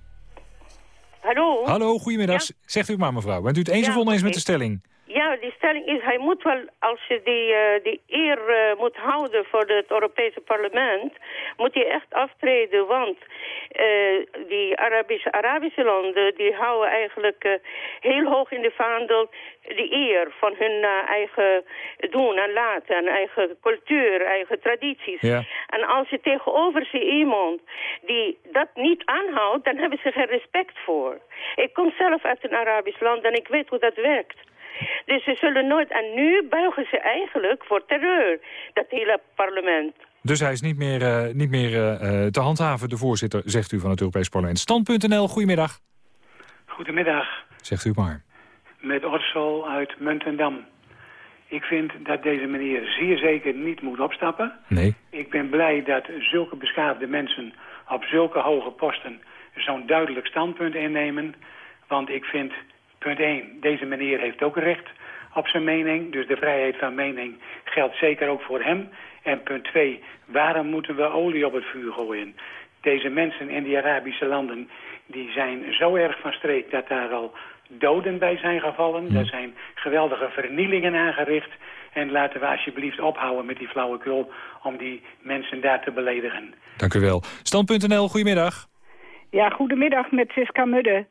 Hallo? Hallo, goedemiddag. Zegt u maar mevrouw. Bent u het eens Ja, of oneens met de stelling? Ja, die stelling is, hij moet wel, als je die, eh, die eer eh, moet houden voor het Europese parlement, moet hij echt aftreden, want eh, die Arabische, Arabische landen, die houden eigenlijk heel hoog in de vaandel de eer van hun eigen doen en laten, en eigen cultuur, eigen tradities. Ja. En als je tegenover ziet iemand die dat niet aanhoudt, dan hebben ze geen respect voor. Ik kom zelf uit een Arabisch land en ik weet hoe dat werkt. Dus ze zullen nooit... En nu buigen ze eigenlijk voor terreur, dat hele parlement. Dus hij is niet meer, eh, niet meer eh, eh, te handhaven, de voorzitter, zegt u van het Europees Parlement. Stand.nl, goedemiddag. Goedemiddag, Zegt u maar. met Orsel uit Muntendam. Ik vind dat deze meneer zeer zeker niet moet opstappen. Nee. Ik ben blij dat zulke beschaafde mensen op zulke hoge posten zo'n duidelijk standpunt innemen. Want ik vind, punt 1, deze meneer heeft ook recht op zijn mening. Dus de vrijheid van mening geldt zeker ook voor hem. En punt 2, waarom moeten we olie op het vuur gooien? Deze mensen in die Arabische landen die zijn zo erg van streek dat daar al doden bij zijn gevallen. Er zijn geweldige vernielingen aangericht. En laten we alsjeblieft ophouden met die flauwekul om die mensen daar te beledigen. Dank u wel. Stand.nl, goedemiddag. Ja, goedemiddag met Siska Mudde.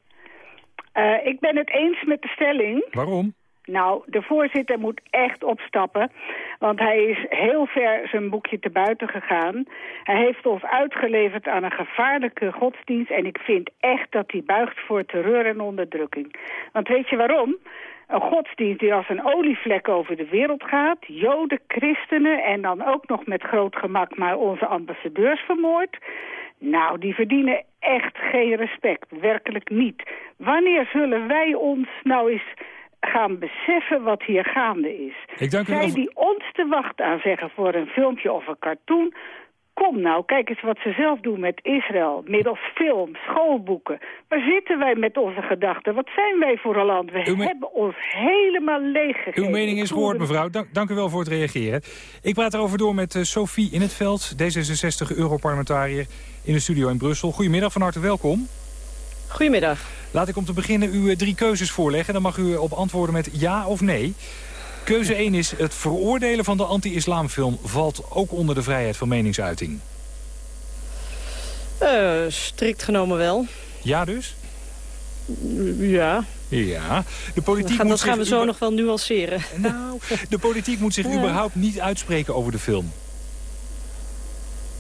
Eh, ik ben het eens met de stelling. Waarom? Nou, de voorzitter moet echt opstappen. Want hij is heel ver zijn boekje te buiten gegaan. Hij heeft ons uitgeleverd aan een gevaarlijke godsdienst. En ik vind echt dat hij buigt voor terreur en onderdrukking. Want weet je waarom? Een godsdienst die als een olievlek over de wereld gaat. Joden, christenen en dan ook nog met groot gemak maar onze ambassadeurs vermoord. Nou, die verdienen echt geen respect. Werkelijk niet. Wanneer zullen wij ons nou eens gaan beseffen wat hier gaande is. Ik dank u Zij die ons te wachten aan zeggen voor een filmpje of een cartoon... Kom nou, kijk eens wat ze zelf doen met Israël. Middels film, schoolboeken. Waar zitten wij met onze gedachten? Wat zijn wij voor een land? We hebben ons helemaal leeggegeven. Uw mening is gehoord, mevrouw. Dank, dank u wel voor het reageren. Ik praat erover door met eh, Sophie in het veld, D66-europarlementariër in de studio in Brussel. Goedemiddag, van harte welkom. Goedemiddag. Laat ik om te beginnen uw eh, drie keuzes voorleggen. Dan mag u op antwoorden met ja of nee. Keuze 1 is het veroordelen van de anti-islamfilm valt ook onder de vrijheid van meningsuiting. Eh, strikt genomen wel. Ja dus? Ja. Ja. De politiek Dat gaan, moet dat gaan we zo nog wel nuanceren. Nou, de politiek moet zich Ja. überhaupt niet uitspreken over de film.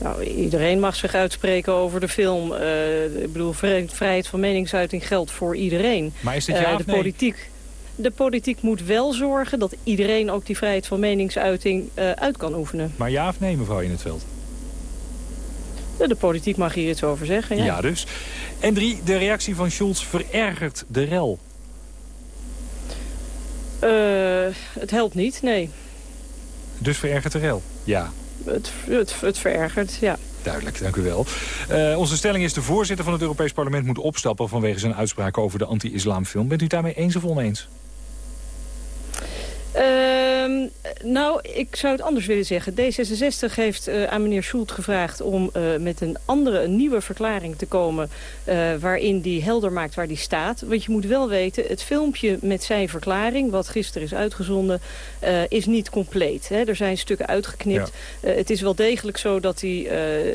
Nou, iedereen mag zich uitspreken over de film. Eh, ik bedoel, vrij- vrijheid van meningsuiting geldt voor iedereen. Maar is dit Eh, ja de nee? politiek, De politiek moet wel zorgen dat iedereen ook die vrijheid van meningsuiting eh, uit kan oefenen. Maar ja of nee, mevrouw in het veld? De politiek mag hier iets over zeggen, ja. Ja, dus. En drie, de reactie van Schulz verergert de rel. Het helpt niet, nee. Dus verergert de rel. Ja, Het, het, het verergert, ja. duidelijk, dank u wel. Eh, onze stelling is de voorzitter van het Europees Parlement moet opstappen... vanwege zijn uitspraak over de anti-islamfilm. Bent u daarmee eens of oneens? Ehm, nou, ik zou het anders willen zeggen. D66 heeft eh, aan meneer Schult gevraagd om eh, met een andere, een nieuwe verklaring te komen... eh, waarin die helder maakt waar die staat. Want je moet wel weten, het filmpje met zijn verklaring... wat gisteren is uitgezonden, is niet compleet. Hè. Er zijn stukken uitgeknipt. Het is wel degelijk zo dat hij,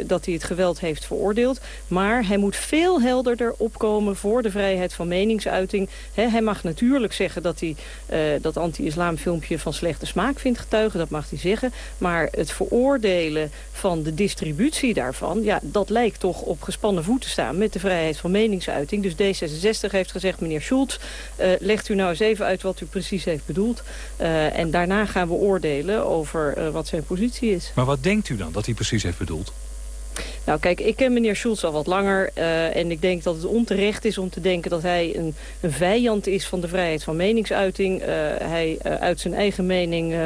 dat hij het geweld heeft veroordeeld. Maar hij moet veel helderder opkomen voor de vrijheid van meningsuiting. Hè, hij mag natuurlijk zeggen dat hij dat anti-islam filmpje van slechte smaak vindt getuigen. Dat mag hij zeggen. Maar het veroordelen van de distributie daarvan... ja, dat lijkt toch op gespannen voeten staan met de vrijheid van meningsuiting. Dus D66 heeft gezegd, meneer Schulz, eh, legt u nou eens even uit wat u precies heeft bedoeld. Eh, en daarna gaan we oordelen over eh, wat zijn positie is. Maar wat denkt u dan dat hij precies heeft bedoeld? Nou kijk, ik ken meneer Schulz al wat langer. eh, en ik denk dat het onterecht is om te denken dat hij een, een vijand is van de vrijheid van meningsuiting. Eh, hij uh, uit zijn eigen mening uh,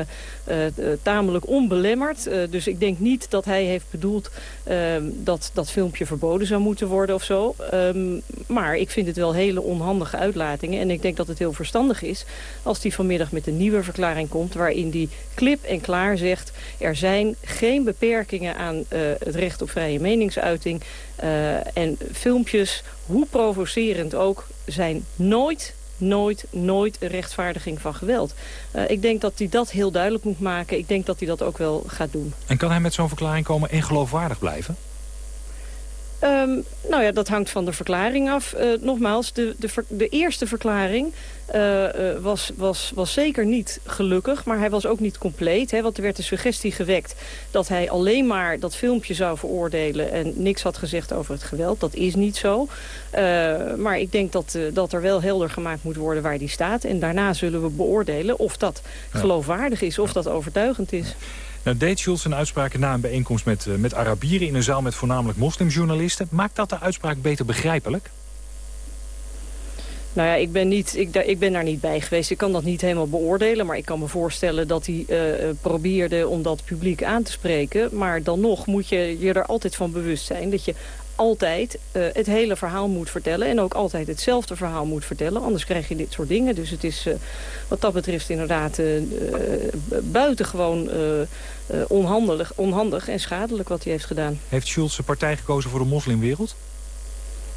uh, tamelijk onbelemmerd. dus ik denk niet dat hij heeft bedoeld ehm, dat dat filmpje verboden zou moeten worden of zo. Um, maar ik vind het wel hele onhandige uitlatingen. En ik denk dat het heel verstandig is als hij vanmiddag met een nieuwe verklaring komt... waarin die klip en klaar zegt... er zijn geen beperkingen aan het recht op vrije meningsuiting. Uh, en filmpjes, hoe provocerend ook, zijn nooit nooit, nooit een rechtvaardiging van geweld. Uh, ik denk dat hij dat heel duidelijk moet maken. Ik denk dat hij dat ook wel gaat doen. En kan hij met zo'n verklaring komen en geloofwaardig blijven? Um, nou ja, dat hangt van de verklaring af. Uh, nogmaals, de, de, de, eerste verklaring uh, uh, was, was, was zeker niet gelukkig, maar hij was ook niet compleet. Hè, want er werd de suggestie gewekt dat hij alleen maar dat filmpje zou veroordelen... en niks had gezegd over het geweld. Dat is niet zo. maar ik denk dat, dat er wel helder gemaakt moet worden waar die staat. En daarna zullen we beoordelen of dat geloofwaardig is, of dat overtuigend is. Nou deed Schulz een uitspraak na een bijeenkomst met, uh, met Arabieren... in een zaal met voornamelijk moslimjournalisten. Maakt dat de uitspraak beter begrijpelijk? Nou ja, ik ben, niet, ik, ik ben daar niet bij geweest. Ik kan dat niet helemaal beoordelen. Maar ik kan me voorstellen dat hij uh, probeerde om dat publiek aan te spreken. Maar dan nog moet je je er altijd van bewust zijn... dat je altijd uh, het hele verhaal moet vertellen. En ook altijd hetzelfde verhaal moet vertellen. Anders krijg je dit soort dingen. Dus het is uh, wat dat betreft inderdaad uh, buitengewoon onhandig, onhandig en schadelijk wat hij heeft gedaan. Heeft Schulz een partij gekozen voor de moslimwereld?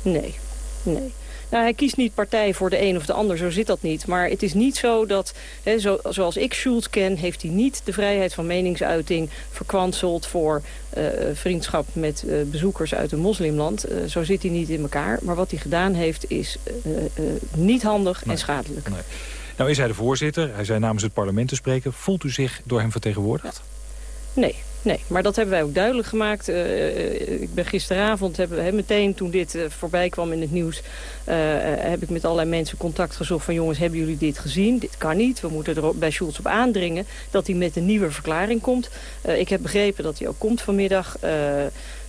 Nee, nee. Nou, hij kiest niet partij voor de een of de ander, zo zit dat niet. Maar het is niet zo dat, hè, zo, zoals ik Schulz ken... heeft hij niet de vrijheid van meningsuiting verkwanseld... voor uh, vriendschap met uh, bezoekers uit een moslimland. Uh, zo zit hij niet in elkaar. Maar wat hij gedaan heeft is niet handig nee. en schadelijk. Nee. Nou is hij de voorzitter, hij zei namens het parlement te spreken. Voelt u zich door hem vertegenwoordigd? Nee, Nee, maar dat hebben wij ook duidelijk gemaakt. Uh, ik ben gisteravond, hebben, he, meteen toen dit uh, voorbij kwam in het nieuws... Heb ik met allerlei mensen contact gezocht van... jongens, hebben jullie dit gezien? Dit kan niet. We moeten er bij Schulz op aandringen dat hij met een nieuwe verklaring komt. ik heb begrepen dat hij ook komt vanmiddag...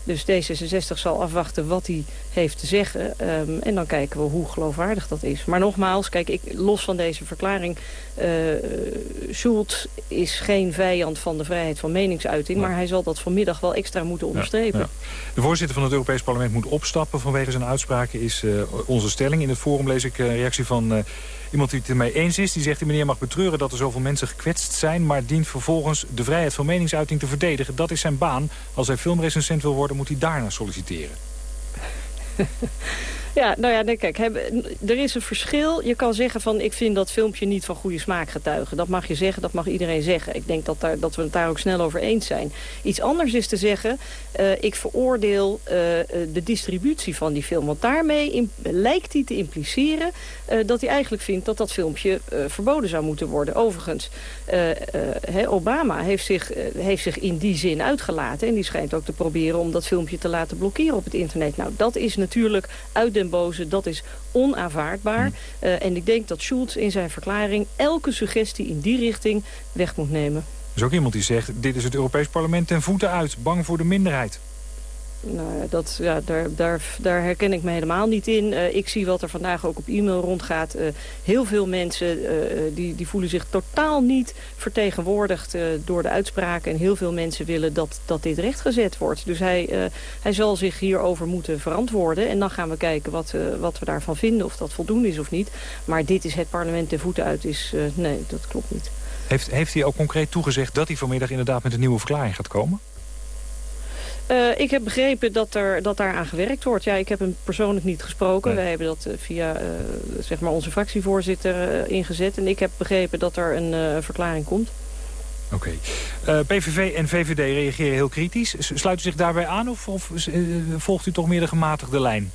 Dus D66 zal afwachten wat hij heeft te zeggen. Ehm, en dan kijken we hoe geloofwaardig dat is. Maar nogmaals, kijk, ik, los van deze verklaring... Uh, is geen vijand van de vrijheid van meningsuiting... maar hij zal dat vanmiddag wel extra moeten onderstrepen. De voorzitter van het Europees Parlement moet opstappen vanwege zijn uitspraken... is uh, onze stelling. In het forum lees ik een reactie van iemand die het ermee eens is. Die zegt, die meneer mag betreuren dat er zoveel mensen gekwetst zijn... maar dient vervolgens de vrijheid van meningsuiting te verdedigen. Dat is zijn baan. Als hij filmrecensent wil worden, moet hij daarna solliciteren. Ja, nou ja, kijk, er is een verschil. Je kan zeggen van, ik vind dat filmpje niet van goede smaak getuigen. Dat mag je zeggen, dat mag iedereen zeggen. Ik denk dat, daar, dat we het daar ook snel over eens zijn. Iets anders is te zeggen, uh, ik veroordeel uh, de distributie van die film. Want daarmee lijkt hij te impliceren dat hij eigenlijk vindt dat dat filmpje verboden zou moeten worden. Overigens, Obama heeft zich, heeft zich in die zin uitgelaten. En die schijnt ook te proberen om dat filmpje te laten blokkeren op het internet. Nou, dat is natuurlijk uit de boze, dat is onaanvaardbaar. Uh, en ik denk dat Schulz in zijn verklaring elke suggestie in die richting weg moet nemen. Er is ook iemand die zegt, dit is het Europees Parlement ten voeten uit, bang voor de minderheid. Nou, dat, ja, daar, daar, daar herken ik me helemaal niet in. Uh, ik zie wat er vandaag ook op e-mail rondgaat. Uh, heel veel mensen uh, die, die voelen zich totaal niet vertegenwoordigd door de uitspraken. En heel veel mensen willen dat, dat dit rechtgezet wordt. Dus hij, hij zal zich hierover moeten verantwoorden. En dan gaan we kijken wat, wat we daarvan vinden. Of dat voldoende is of niet. Maar dit is het parlement ten voeten uit. Is, nee, dat klopt niet. Heeft, heeft hij ook concreet toegezegd dat hij vanmiddag inderdaad met een nieuwe verklaring gaat komen? Uh, ik heb begrepen dat, er, dat daar aan gewerkt wordt. Ja, ik heb hem persoonlijk niet gesproken. Nee. Wij hebben dat uh, via uh, zeg maar onze fractievoorzitter ingezet. En ik heb begrepen dat er een verklaring komt. Oké. Okay. PVV en VVD reageren heel kritisch. Sluit u zich daarbij aan of, of volgt u toch meer de gematigde lijn?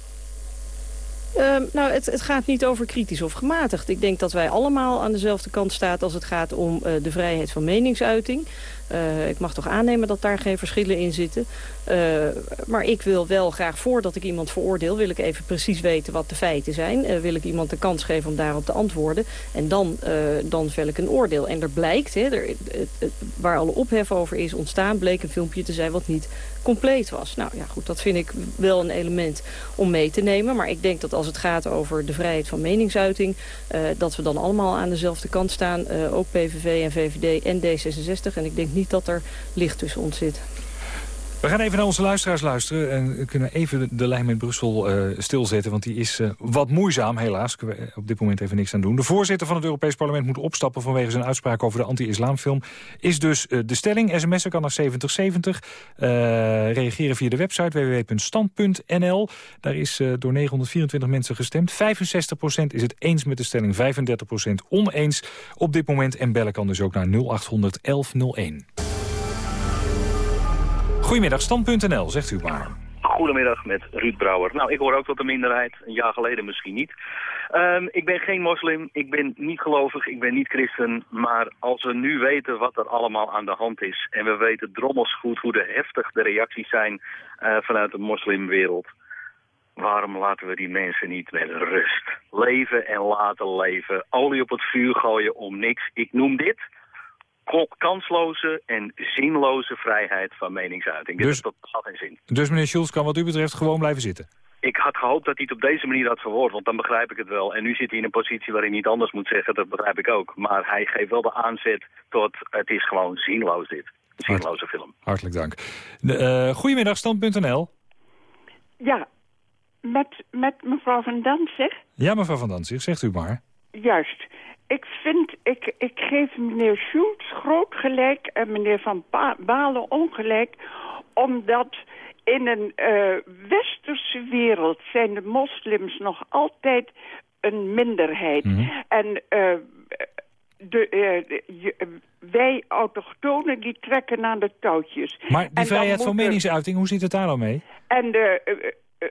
Uh, nou, het, het, gaat niet over kritisch of gematigd. Ik denk dat wij allemaal aan dezelfde kant staan als het gaat om uh, de vrijheid van meningsuiting. Uh, ik mag toch aannemen dat daar geen verschillen in zitten. Uh, maar ik wil wel graag, voordat ik iemand veroordeel... wil ik even precies weten wat de feiten zijn. Uh, wil ik iemand de kans geven om daarop te antwoorden. En dan, dan vel ik een oordeel. En er blijkt, hè, er, het, waar alle ophef over is ontstaan... bleek een filmpje te zijn wat niet compleet was. Nou ja, goed, dat vind ik wel een element om mee te nemen. Maar ik denk dat als het gaat over de vrijheid van meningsuiting... dat we dan allemaal aan dezelfde kant staan. ook PVV en VVD en D66. En ik denk niet dat er licht tussen ons zit. We gaan even naar onze luisteraars luisteren. En kunnen even de lijn met Brussel uh, stilzetten. Want die is uh, wat moeizaam, helaas. Kunnen we op dit moment even niks aan doen. De voorzitter van het Europees Parlement moet opstappen... vanwege zijn uitspraak over de anti-islamfilm. Is dus uh, de stelling. SMS'en kan naar 7070. reageren via de website www.stand.nl. Daar is door 924 mensen gestemd. 65% is het eens met de stelling. 35% oneens op dit moment. En bellen kan dus ook naar 0800 1101. Goedemiddag, stand.nl, zegt u maar. Goedemiddag, met Ruud Brouwer. Nou, ik hoor ook tot de minderheid, een jaar geleden misschien niet. Um, ik ben geen moslim, ik ben niet gelovig, ik ben niet christen. Maar als we nu weten wat er allemaal aan de hand is... en we weten drommels goed hoe de heftig de reacties zijn uh, vanuit de moslimwereld... waarom laten we die mensen niet met rust leven en laten leven? Olie op het vuur gooien om niks. Ik noem dit kansloze en zinloze vrijheid van meningsuiting. Dus, dat had geen zin. Dus meneer Schulz kan wat u betreft gewoon blijven zitten? Ik had gehoopt dat hij het op deze manier had verwoord, want dan begrijp ik het wel. En nu zit hij in een positie waarin hij niet anders moet zeggen, dat begrijp ik ook. Maar hij geeft wel de aanzet tot het is gewoon zinloos dit. Zinloze film. Hartelijk dank. Uh, goedemiddag, stand.nl. Ja, met, met mevrouw Van Danzig. Ja, mevrouw Van Danzig, zegt u maar. Juist ik vind, ik, ik geef meneer Schultz groot gelijk en meneer Van Balen ongelijk, omdat in een uh, westerse wereld zijn de moslims nog altijd een minderheid. Mm -hmm. En uh, de, uh, de, wij autochtonen die trekken aan de touwtjes. Maar die vrijheid van meningsuiting, hoe zit het daar dan mee? En de uh,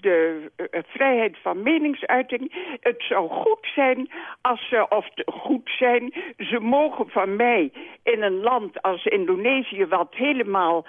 de uh, vrijheid van meningsuiting. Het zou goed zijn als ze, of goed zijn, ze mogen van mij in een land als Indonesië, wat helemaal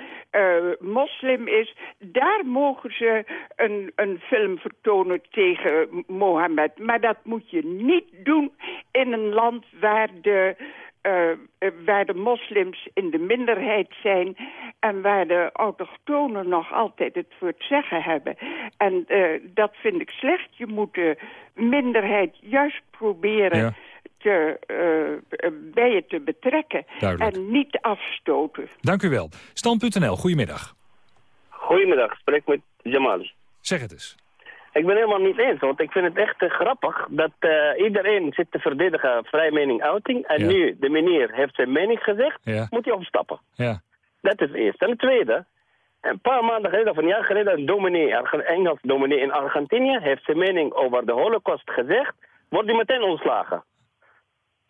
moslim is, daar mogen ze een, een film vertonen tegen Mohammed. Maar dat moet je niet doen in een land waar de eh, eh, waar de moslims in de minderheid zijn... en waar de autochtonen nog altijd het voor het zeggen hebben. En eh, dat vind ik slecht. Je moet de minderheid juist proberen... Te, eh, bij je te betrekken Duidelijk. en niet afstoten. Dank u wel. Stand.nl, goedemiddag. Goedemiddag, spreek met Jamal. Zeg het eens. Ik ben helemaal niet eens, want ik vind het echt eh, grappig dat eh, iedereen zit te verdedigen vrij mening uiting. En Ja. nu de meneer heeft zijn mening gezegd, Ja. moet hij opstappen. Ja. Dat is het eerste. En het tweede, een paar maanden geleden of een jaar geleden, een dominee, Engels dominee in Argentinië heeft zijn mening over de holocaust gezegd, wordt hij meteen ontslagen.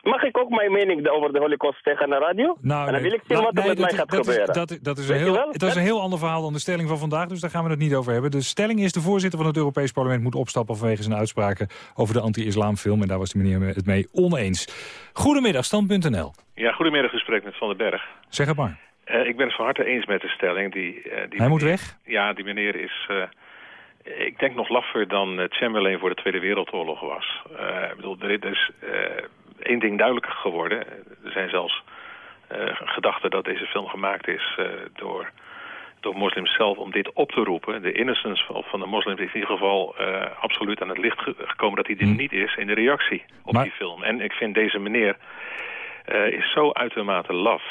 Mag ik ook mijn mening over de holocaust zeggen de radio? Nou, en dan wil ik zien wat er nee, met mij dat- gaat dat is- gebeuren. Dat, dat, is een heel, dat is een heel ander verhaal dan de stelling van vandaag, dus daar gaan we het niet over hebben. De stelling is de voorzitter van het Europees Parlement moet opstappen vanwege zijn uitspraken over de anti-islamfilm. En daar was de meneer het mee oneens. Goedemiddag, stand.nl. Ja, goedemiddag, gesprek met Van den Berg. Zeg het maar. Eh, ik ben het van harte eens met de stelling. Die, eh, die Hij moet weg? Ja, die meneer is, eh, ik denk nog laffer dan Chamberlain voor de Tweede Wereldoorlog was. Eh, ik bedoel, er is één ding duidelijker geworden. Er zijn zelfs eh, gedachten dat deze film gemaakt is eh, door, door moslims zelf om dit op te roepen. De innocence van, van de moslims is in ieder geval eh, absoluut aan het licht ge- gekomen dat hij dit niet is in de reactie op die film. En ik vind deze meneer is zo uitermate laf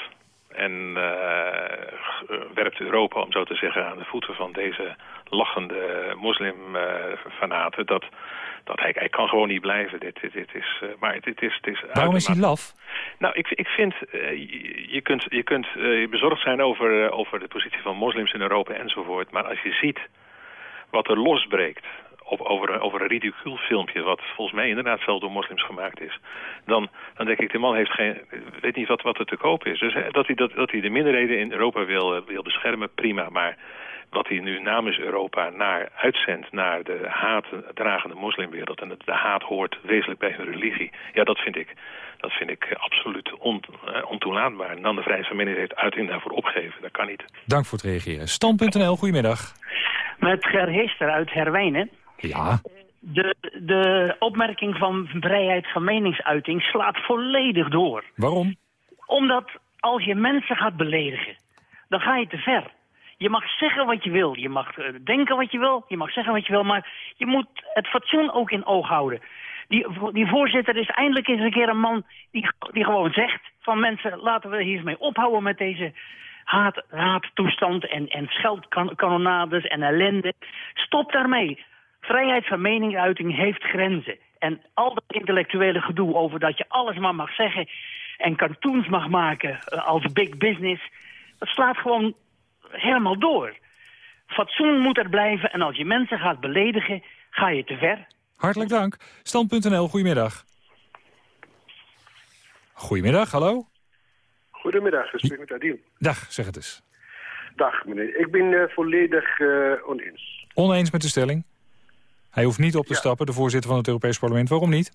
en eh, werpt Europa, om zo te zeggen, aan de voeten van deze lachende moslimfanaten. dat dat hij, hij kan gewoon niet blijven. Dit, dit, dit is, eh, maar dit is, het is Waarom is hij laf? nou, ik, ik vind, eh, je, kunt, je kunt bezorgd zijn over, over de positie van moslims in Europa enzovoort. Maar als je ziet wat er losbreekt op, over, een- over een ridicuul filmpje... wat volgens mij inderdaad zelf door moslims gemaakt is... dan, dan denk ik, de man heeft geen, weet niet wat, wat er te koop is. Dus hè, dat, hij, dat, dat hij de minderheden in Europa wil, eh, wil beschermen, prima. Maar wat hij nu namens Europa naar uitzendt... naar de haatdragende moslimwereld... en dat de haat hoort wezenlijk bij hun religie... ja, dat vind ik, dat vind ik absoluut on, eh, ontoelaatbaar. En dan de vrijheid van meningsuiting uiting daarvoor opgeven, dat kan niet. Dank voor het reageren. Stand.nl, goedemiddag. Met Ger Heester uit Herwijnen. Ja. De, de opmerking van vrijheid van meningsuiting slaat volledig door. Waarom? Omdat als je mensen gaat beledigen, dan ga je te ver. Je mag zeggen wat je wil, je mag eh, denken wat je wil, je mag zeggen wat je wil, maar je moet het fatsoen ook in oog houden. Die, die voorzitter is eindelijk eens een keer een man die, die gewoon zegt van mensen, laten we hiermee ophouden met deze haat, haattoestand en, en scheldkanonades en ellende. Stop daarmee. Vrijheid van meningsuiting heeft grenzen. En al dat intellectuele gedoe over dat je alles maar mag zeggen... en cartoons mag maken eh, als big business... dat slaat gewoon helemaal door. Fatsoen moet er blijven en als je mensen gaat beledigen... ga je te ver. Hartelijk dank. Stand.nl, goedemiddag. Goedemiddag, hallo. Goedemiddag, ik spreek met Adil. Dag, zeg het eens. Dag meneer, ik ben eh, volledig eh, oneens. Oneens met de stelling? Hij hoeft niet op te stappen, de voorzitter van het Europees Parlement. Waarom niet?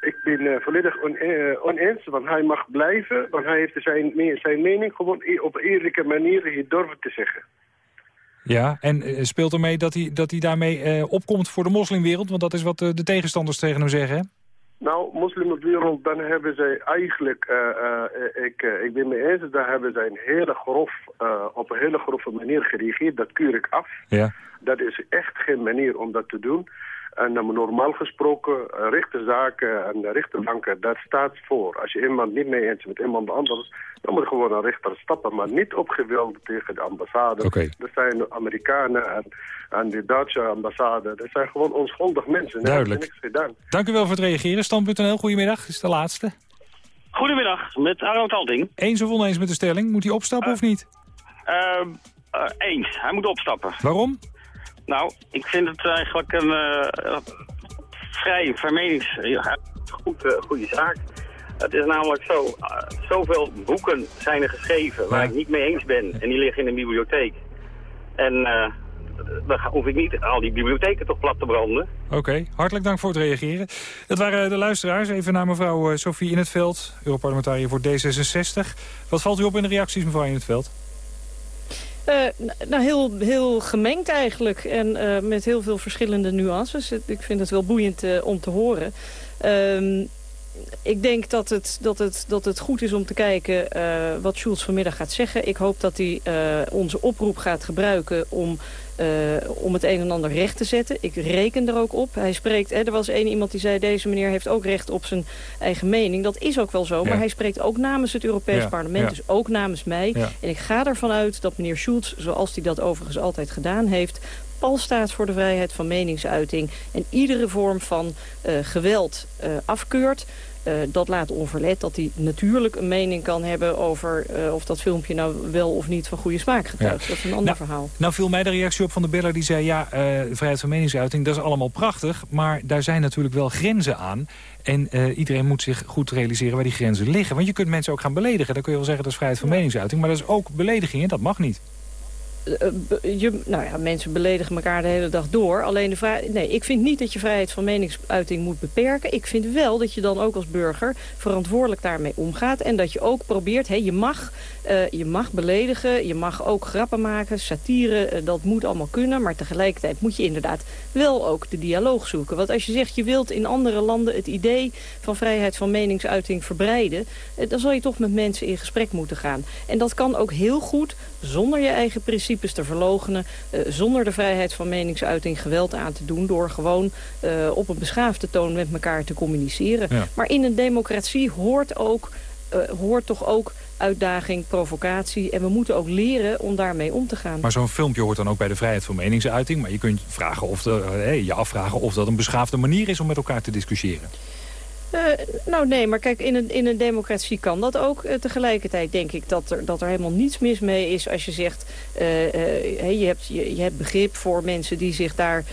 Ik ben eh, volledig eh, oneens, want hij mag blijven, want hij heeft zijn, zijn mening gewoon e- op eerlijke manier hier durven te zeggen. Ja, en eh, speelt ermee dat hij, dat hij daarmee opkomt voor de moslimwereld? Want dat is wat de tegenstanders tegen hem zeggen, hè? Nou, moslimwereld, dan hebben zij eigenlijk, ik, ik ben mee eens, daar hebben zij een hele grof, op een hele grove manier gereageerd. Dat keur ik af. Ja. Dat is echt geen manier om dat te doen. En dan normaal gesproken, eh, rechterzaken en de rechterbanken, daar staat voor. Als je iemand niet mee eens met iemand anders, dan moet gewoon een rechter stappen. Maar niet op geweld tegen de ambassade. Oké. Dat zijn de Amerikanen en, en de Duitse ambassade. Dat zijn gewoon onschuldig mensen. Duidelijk. niks gedaan. Dank u wel voor het reageren. Stand.nl, goedemiddag. Is de laatste. Goedemiddag, met Arno Talting. Eens of oneens met de stelling? Moet hij opstappen of niet? Eh, eh, eens, hij moet opstappen. Waarom? Nou, ik vind het eigenlijk een eh, vrij vermenings... goed, eh, goede zaak. Het is namelijk zo, eh, zoveel boeken zijn er geschreven waar ik niet mee eens ben. En die liggen in een bibliotheek. En dan hoef ik niet al die bibliotheken toch plat te branden. Oké, hartelijk dank voor het reageren. Dat waren de luisteraars. Even naar mevrouw Sophie In het Veld, Europarlementariër voor D66. Wat valt u op in de reacties, mevrouw In het Veld? Eh, nou, heel, heel gemengd eigenlijk. En eh, met heel veel verschillende nuances. Ik vind het wel boeiend eh, om te horen. Ehm, ik denk dat het, dat, het, dat het goed is om te kijken wat Schulz vanmiddag gaat zeggen. Ik hoop dat hij onze oproep gaat gebruiken om om het een en ander recht te zetten. Ik reken er ook op. Hij spreekt, hè, er was één iemand die zei... deze meneer heeft ook recht op zijn eigen mening. Dat is ook wel zo, maar hij spreekt ook namens het Europees parlement. Dus ook namens mij. En ik ga ervan uit dat meneer Schulz, zoals hij dat overigens altijd gedaan heeft pal staat voor de vrijheid van meningsuiting... en iedere vorm van uh, geweld uh, afkeurt. Uh, dat laat onverlet dat hij natuurlijk een mening kan hebben... over uh, of dat filmpje nou wel of niet van goede smaak getuigt. Dat is een ander nou, verhaal. Nou viel mij de reactie op van de beller die zei... ja, uh, vrijheid van meningsuiting, dat is allemaal prachtig... maar daar zijn natuurlijk wel grenzen aan... En iedereen moet zich goed realiseren waar die grenzen liggen. Want je kunt mensen ook gaan beledigen. Dan kun je wel zeggen dat is vrijheid van meningsuiting. Maar dat is ook belediging en dat mag niet. Je, nou ja, mensen beledigen elkaar de hele dag door. Alleen de vraag, nee, ik vind niet dat je vrijheid van meningsuiting moet beperken. Ik vind wel dat je dan ook als burger verantwoordelijk daarmee omgaat. En dat je ook probeert, hè, je, mag, uh, je mag beledigen, je mag ook grappen maken, satire, dat moet allemaal kunnen. Maar tegelijkertijd moet je inderdaad wel ook de dialoog zoeken. Want als je zegt, je wilt in andere landen het idee van vrijheid van meningsuiting verbreiden... Dan zal je toch met mensen in gesprek moeten gaan. En dat kan ook heel goed zonder je eigen principes te verlogenen... Uh, zonder de vrijheid van meningsuiting geweld aan te doen... door gewoon uh, op een beschaafde toon met elkaar te communiceren. Ja. Maar in een democratie hoort, ook, uh, hoort toch ook uitdaging, provocatie. En we moeten ook leren om daarmee om te gaan. Maar zo'n filmpje hoort dan ook bij de vrijheid van meningsuiting. Maar je kunt vragen of de, hey, je afvragen of dat een beschaafde manier is om met elkaar te discussiëren. Uh, nou nee, maar kijk, in een, in een democratie kan dat ook. Uh, tegelijkertijd denk ik dat er, dat er helemaal niets mis mee is als je zegt... Uh, hey, je, hebt, je, je hebt begrip voor mensen die zich daar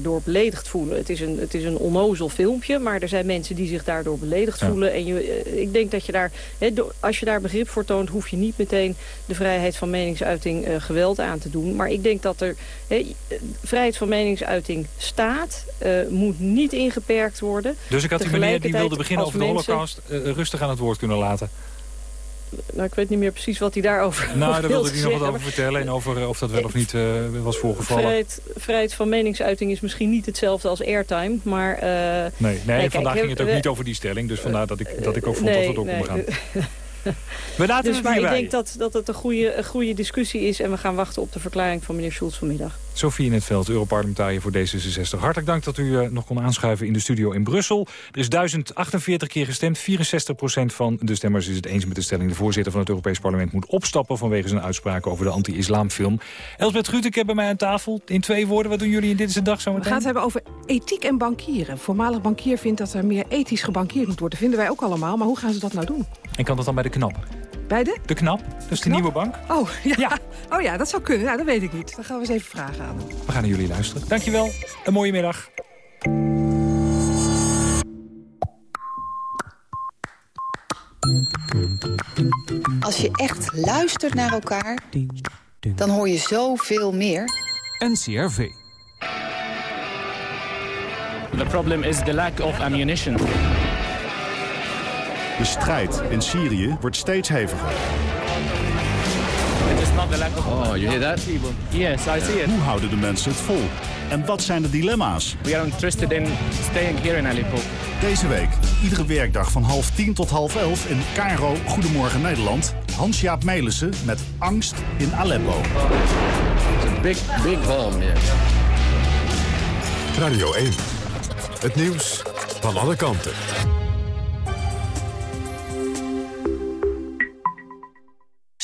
door beledigd voelen. Het is, een, het is een onnozel filmpje, maar er zijn mensen die zich daardoor beledigd ja. voelen. En je, ik denk dat je daar, he, als je daar begrip voor toont... hoef je niet meteen de vrijheid van meningsuiting geweld aan te doen. Maar ik denk dat er he, vrijheid van meningsuiting staat, moet niet ingeperkt worden. Dus ik had die die wilde beginnen over de mensen... holocaust uh, rustig aan het woord kunnen laten. Nou, ik weet niet meer precies wat hij daarover Nou, daar wilde hij nog wat over vertellen. En over uh, of dat wel of niet uh, was voorgevallen. Vrijheid, vrijheid, van meningsuiting is misschien niet hetzelfde als airtime. Maar, uh, nee, nee, nee vandaag ging het ook niet over die stelling. Dus vandaar dat ik, dat ik ook vond nee, dat we het ook nee, konden gaan. We laten dus, maar ik denk dat, dat het een goede, een goede discussie is... en we gaan wachten op de verklaring van meneer Schulz vanmiddag. Sophie in het veld, Europarlementariër voor D66. Hartelijk dank dat u uh, nog kon aanschuiven in de studio in Brussel. Er is 1048 keer gestemd. 64% van de stemmers is het eens met de stelling. De voorzitter van het Europees Parlement moet opstappen... vanwege zijn uitspraken over de anti-islamfilm. Elsbeth Gut, ik heb bij mij aan tafel. In twee woorden, wat doen jullie in Dit is de Dag zo meteen? We gaan het hebben over ethiek en bankieren. Voormalig bankier vindt dat er meer ethisch gebankierd moet worden. Vinden wij ook allemaal, maar hoe gaan ze dat nou doen? En kan dat dan bij de knap? Bij de? De knap, dus de, de nieuwe bank. Oh ja. ja. oh ja, dat zou kunnen. Nou, dat weet ik niet. Dan gaan we eens even vragen aan. We gaan naar jullie luisteren. Dankjewel. Een mooie middag. Als je echt luistert naar elkaar, dan hoor je zoveel meer. NCRV. The problem is the lack of ammunition. De strijd in Syrië wordt steeds heviger. Oh, you hear that? Yes, I see it. Hoe houden de mensen het vol? En wat zijn de dilemma's? We are interested in staying here in Aleppo. Deze week, iedere werkdag van half tien tot half elf in Cairo, Goedemorgen Nederland. Hans-Jaap Melissen met Angst in Aleppo. It's a big, big bomb, yeah. Radio 1. Het nieuws van alle kanten.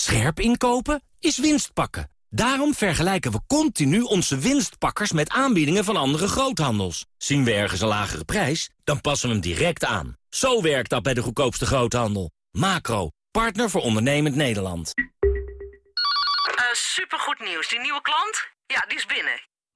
Scherp inkopen is winst pakken. Daarom vergelijken we continu onze winstpakkers met aanbiedingen van andere groothandels. Zien we ergens een lagere prijs, dan passen we hem direct aan. Zo werkt dat bij de goedkoopste groothandel. Macro, partner voor ondernemend Nederland. Uh, supergoed nieuws. Die nieuwe klant? Ja, die is binnen.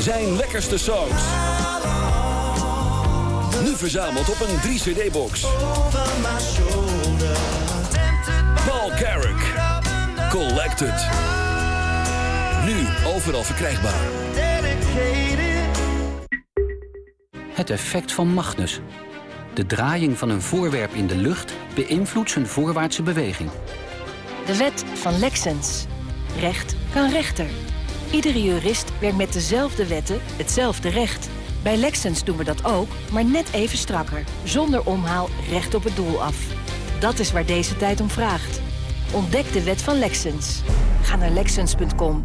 Zijn lekkerste songs. Nu verzameld op een 3-cd-box. Paul Carrick. Collected. Nu overal verkrijgbaar. Het effect van Magnus. De draaiing van een voorwerp in de lucht beïnvloedt zijn voorwaartse beweging. De wet van Lexens. Recht kan rechter. Iedere jurist werkt met dezelfde wetten hetzelfde recht. Bij Lexens doen we dat ook, maar net even strakker. Zonder omhaal recht op het doel af. Dat is waar deze tijd om vraagt. Ontdek de wet van Lexens. Ga naar Lexens.com.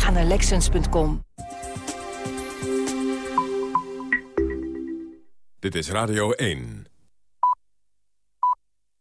Ga naar Lexens.com. Dit is Radio 1.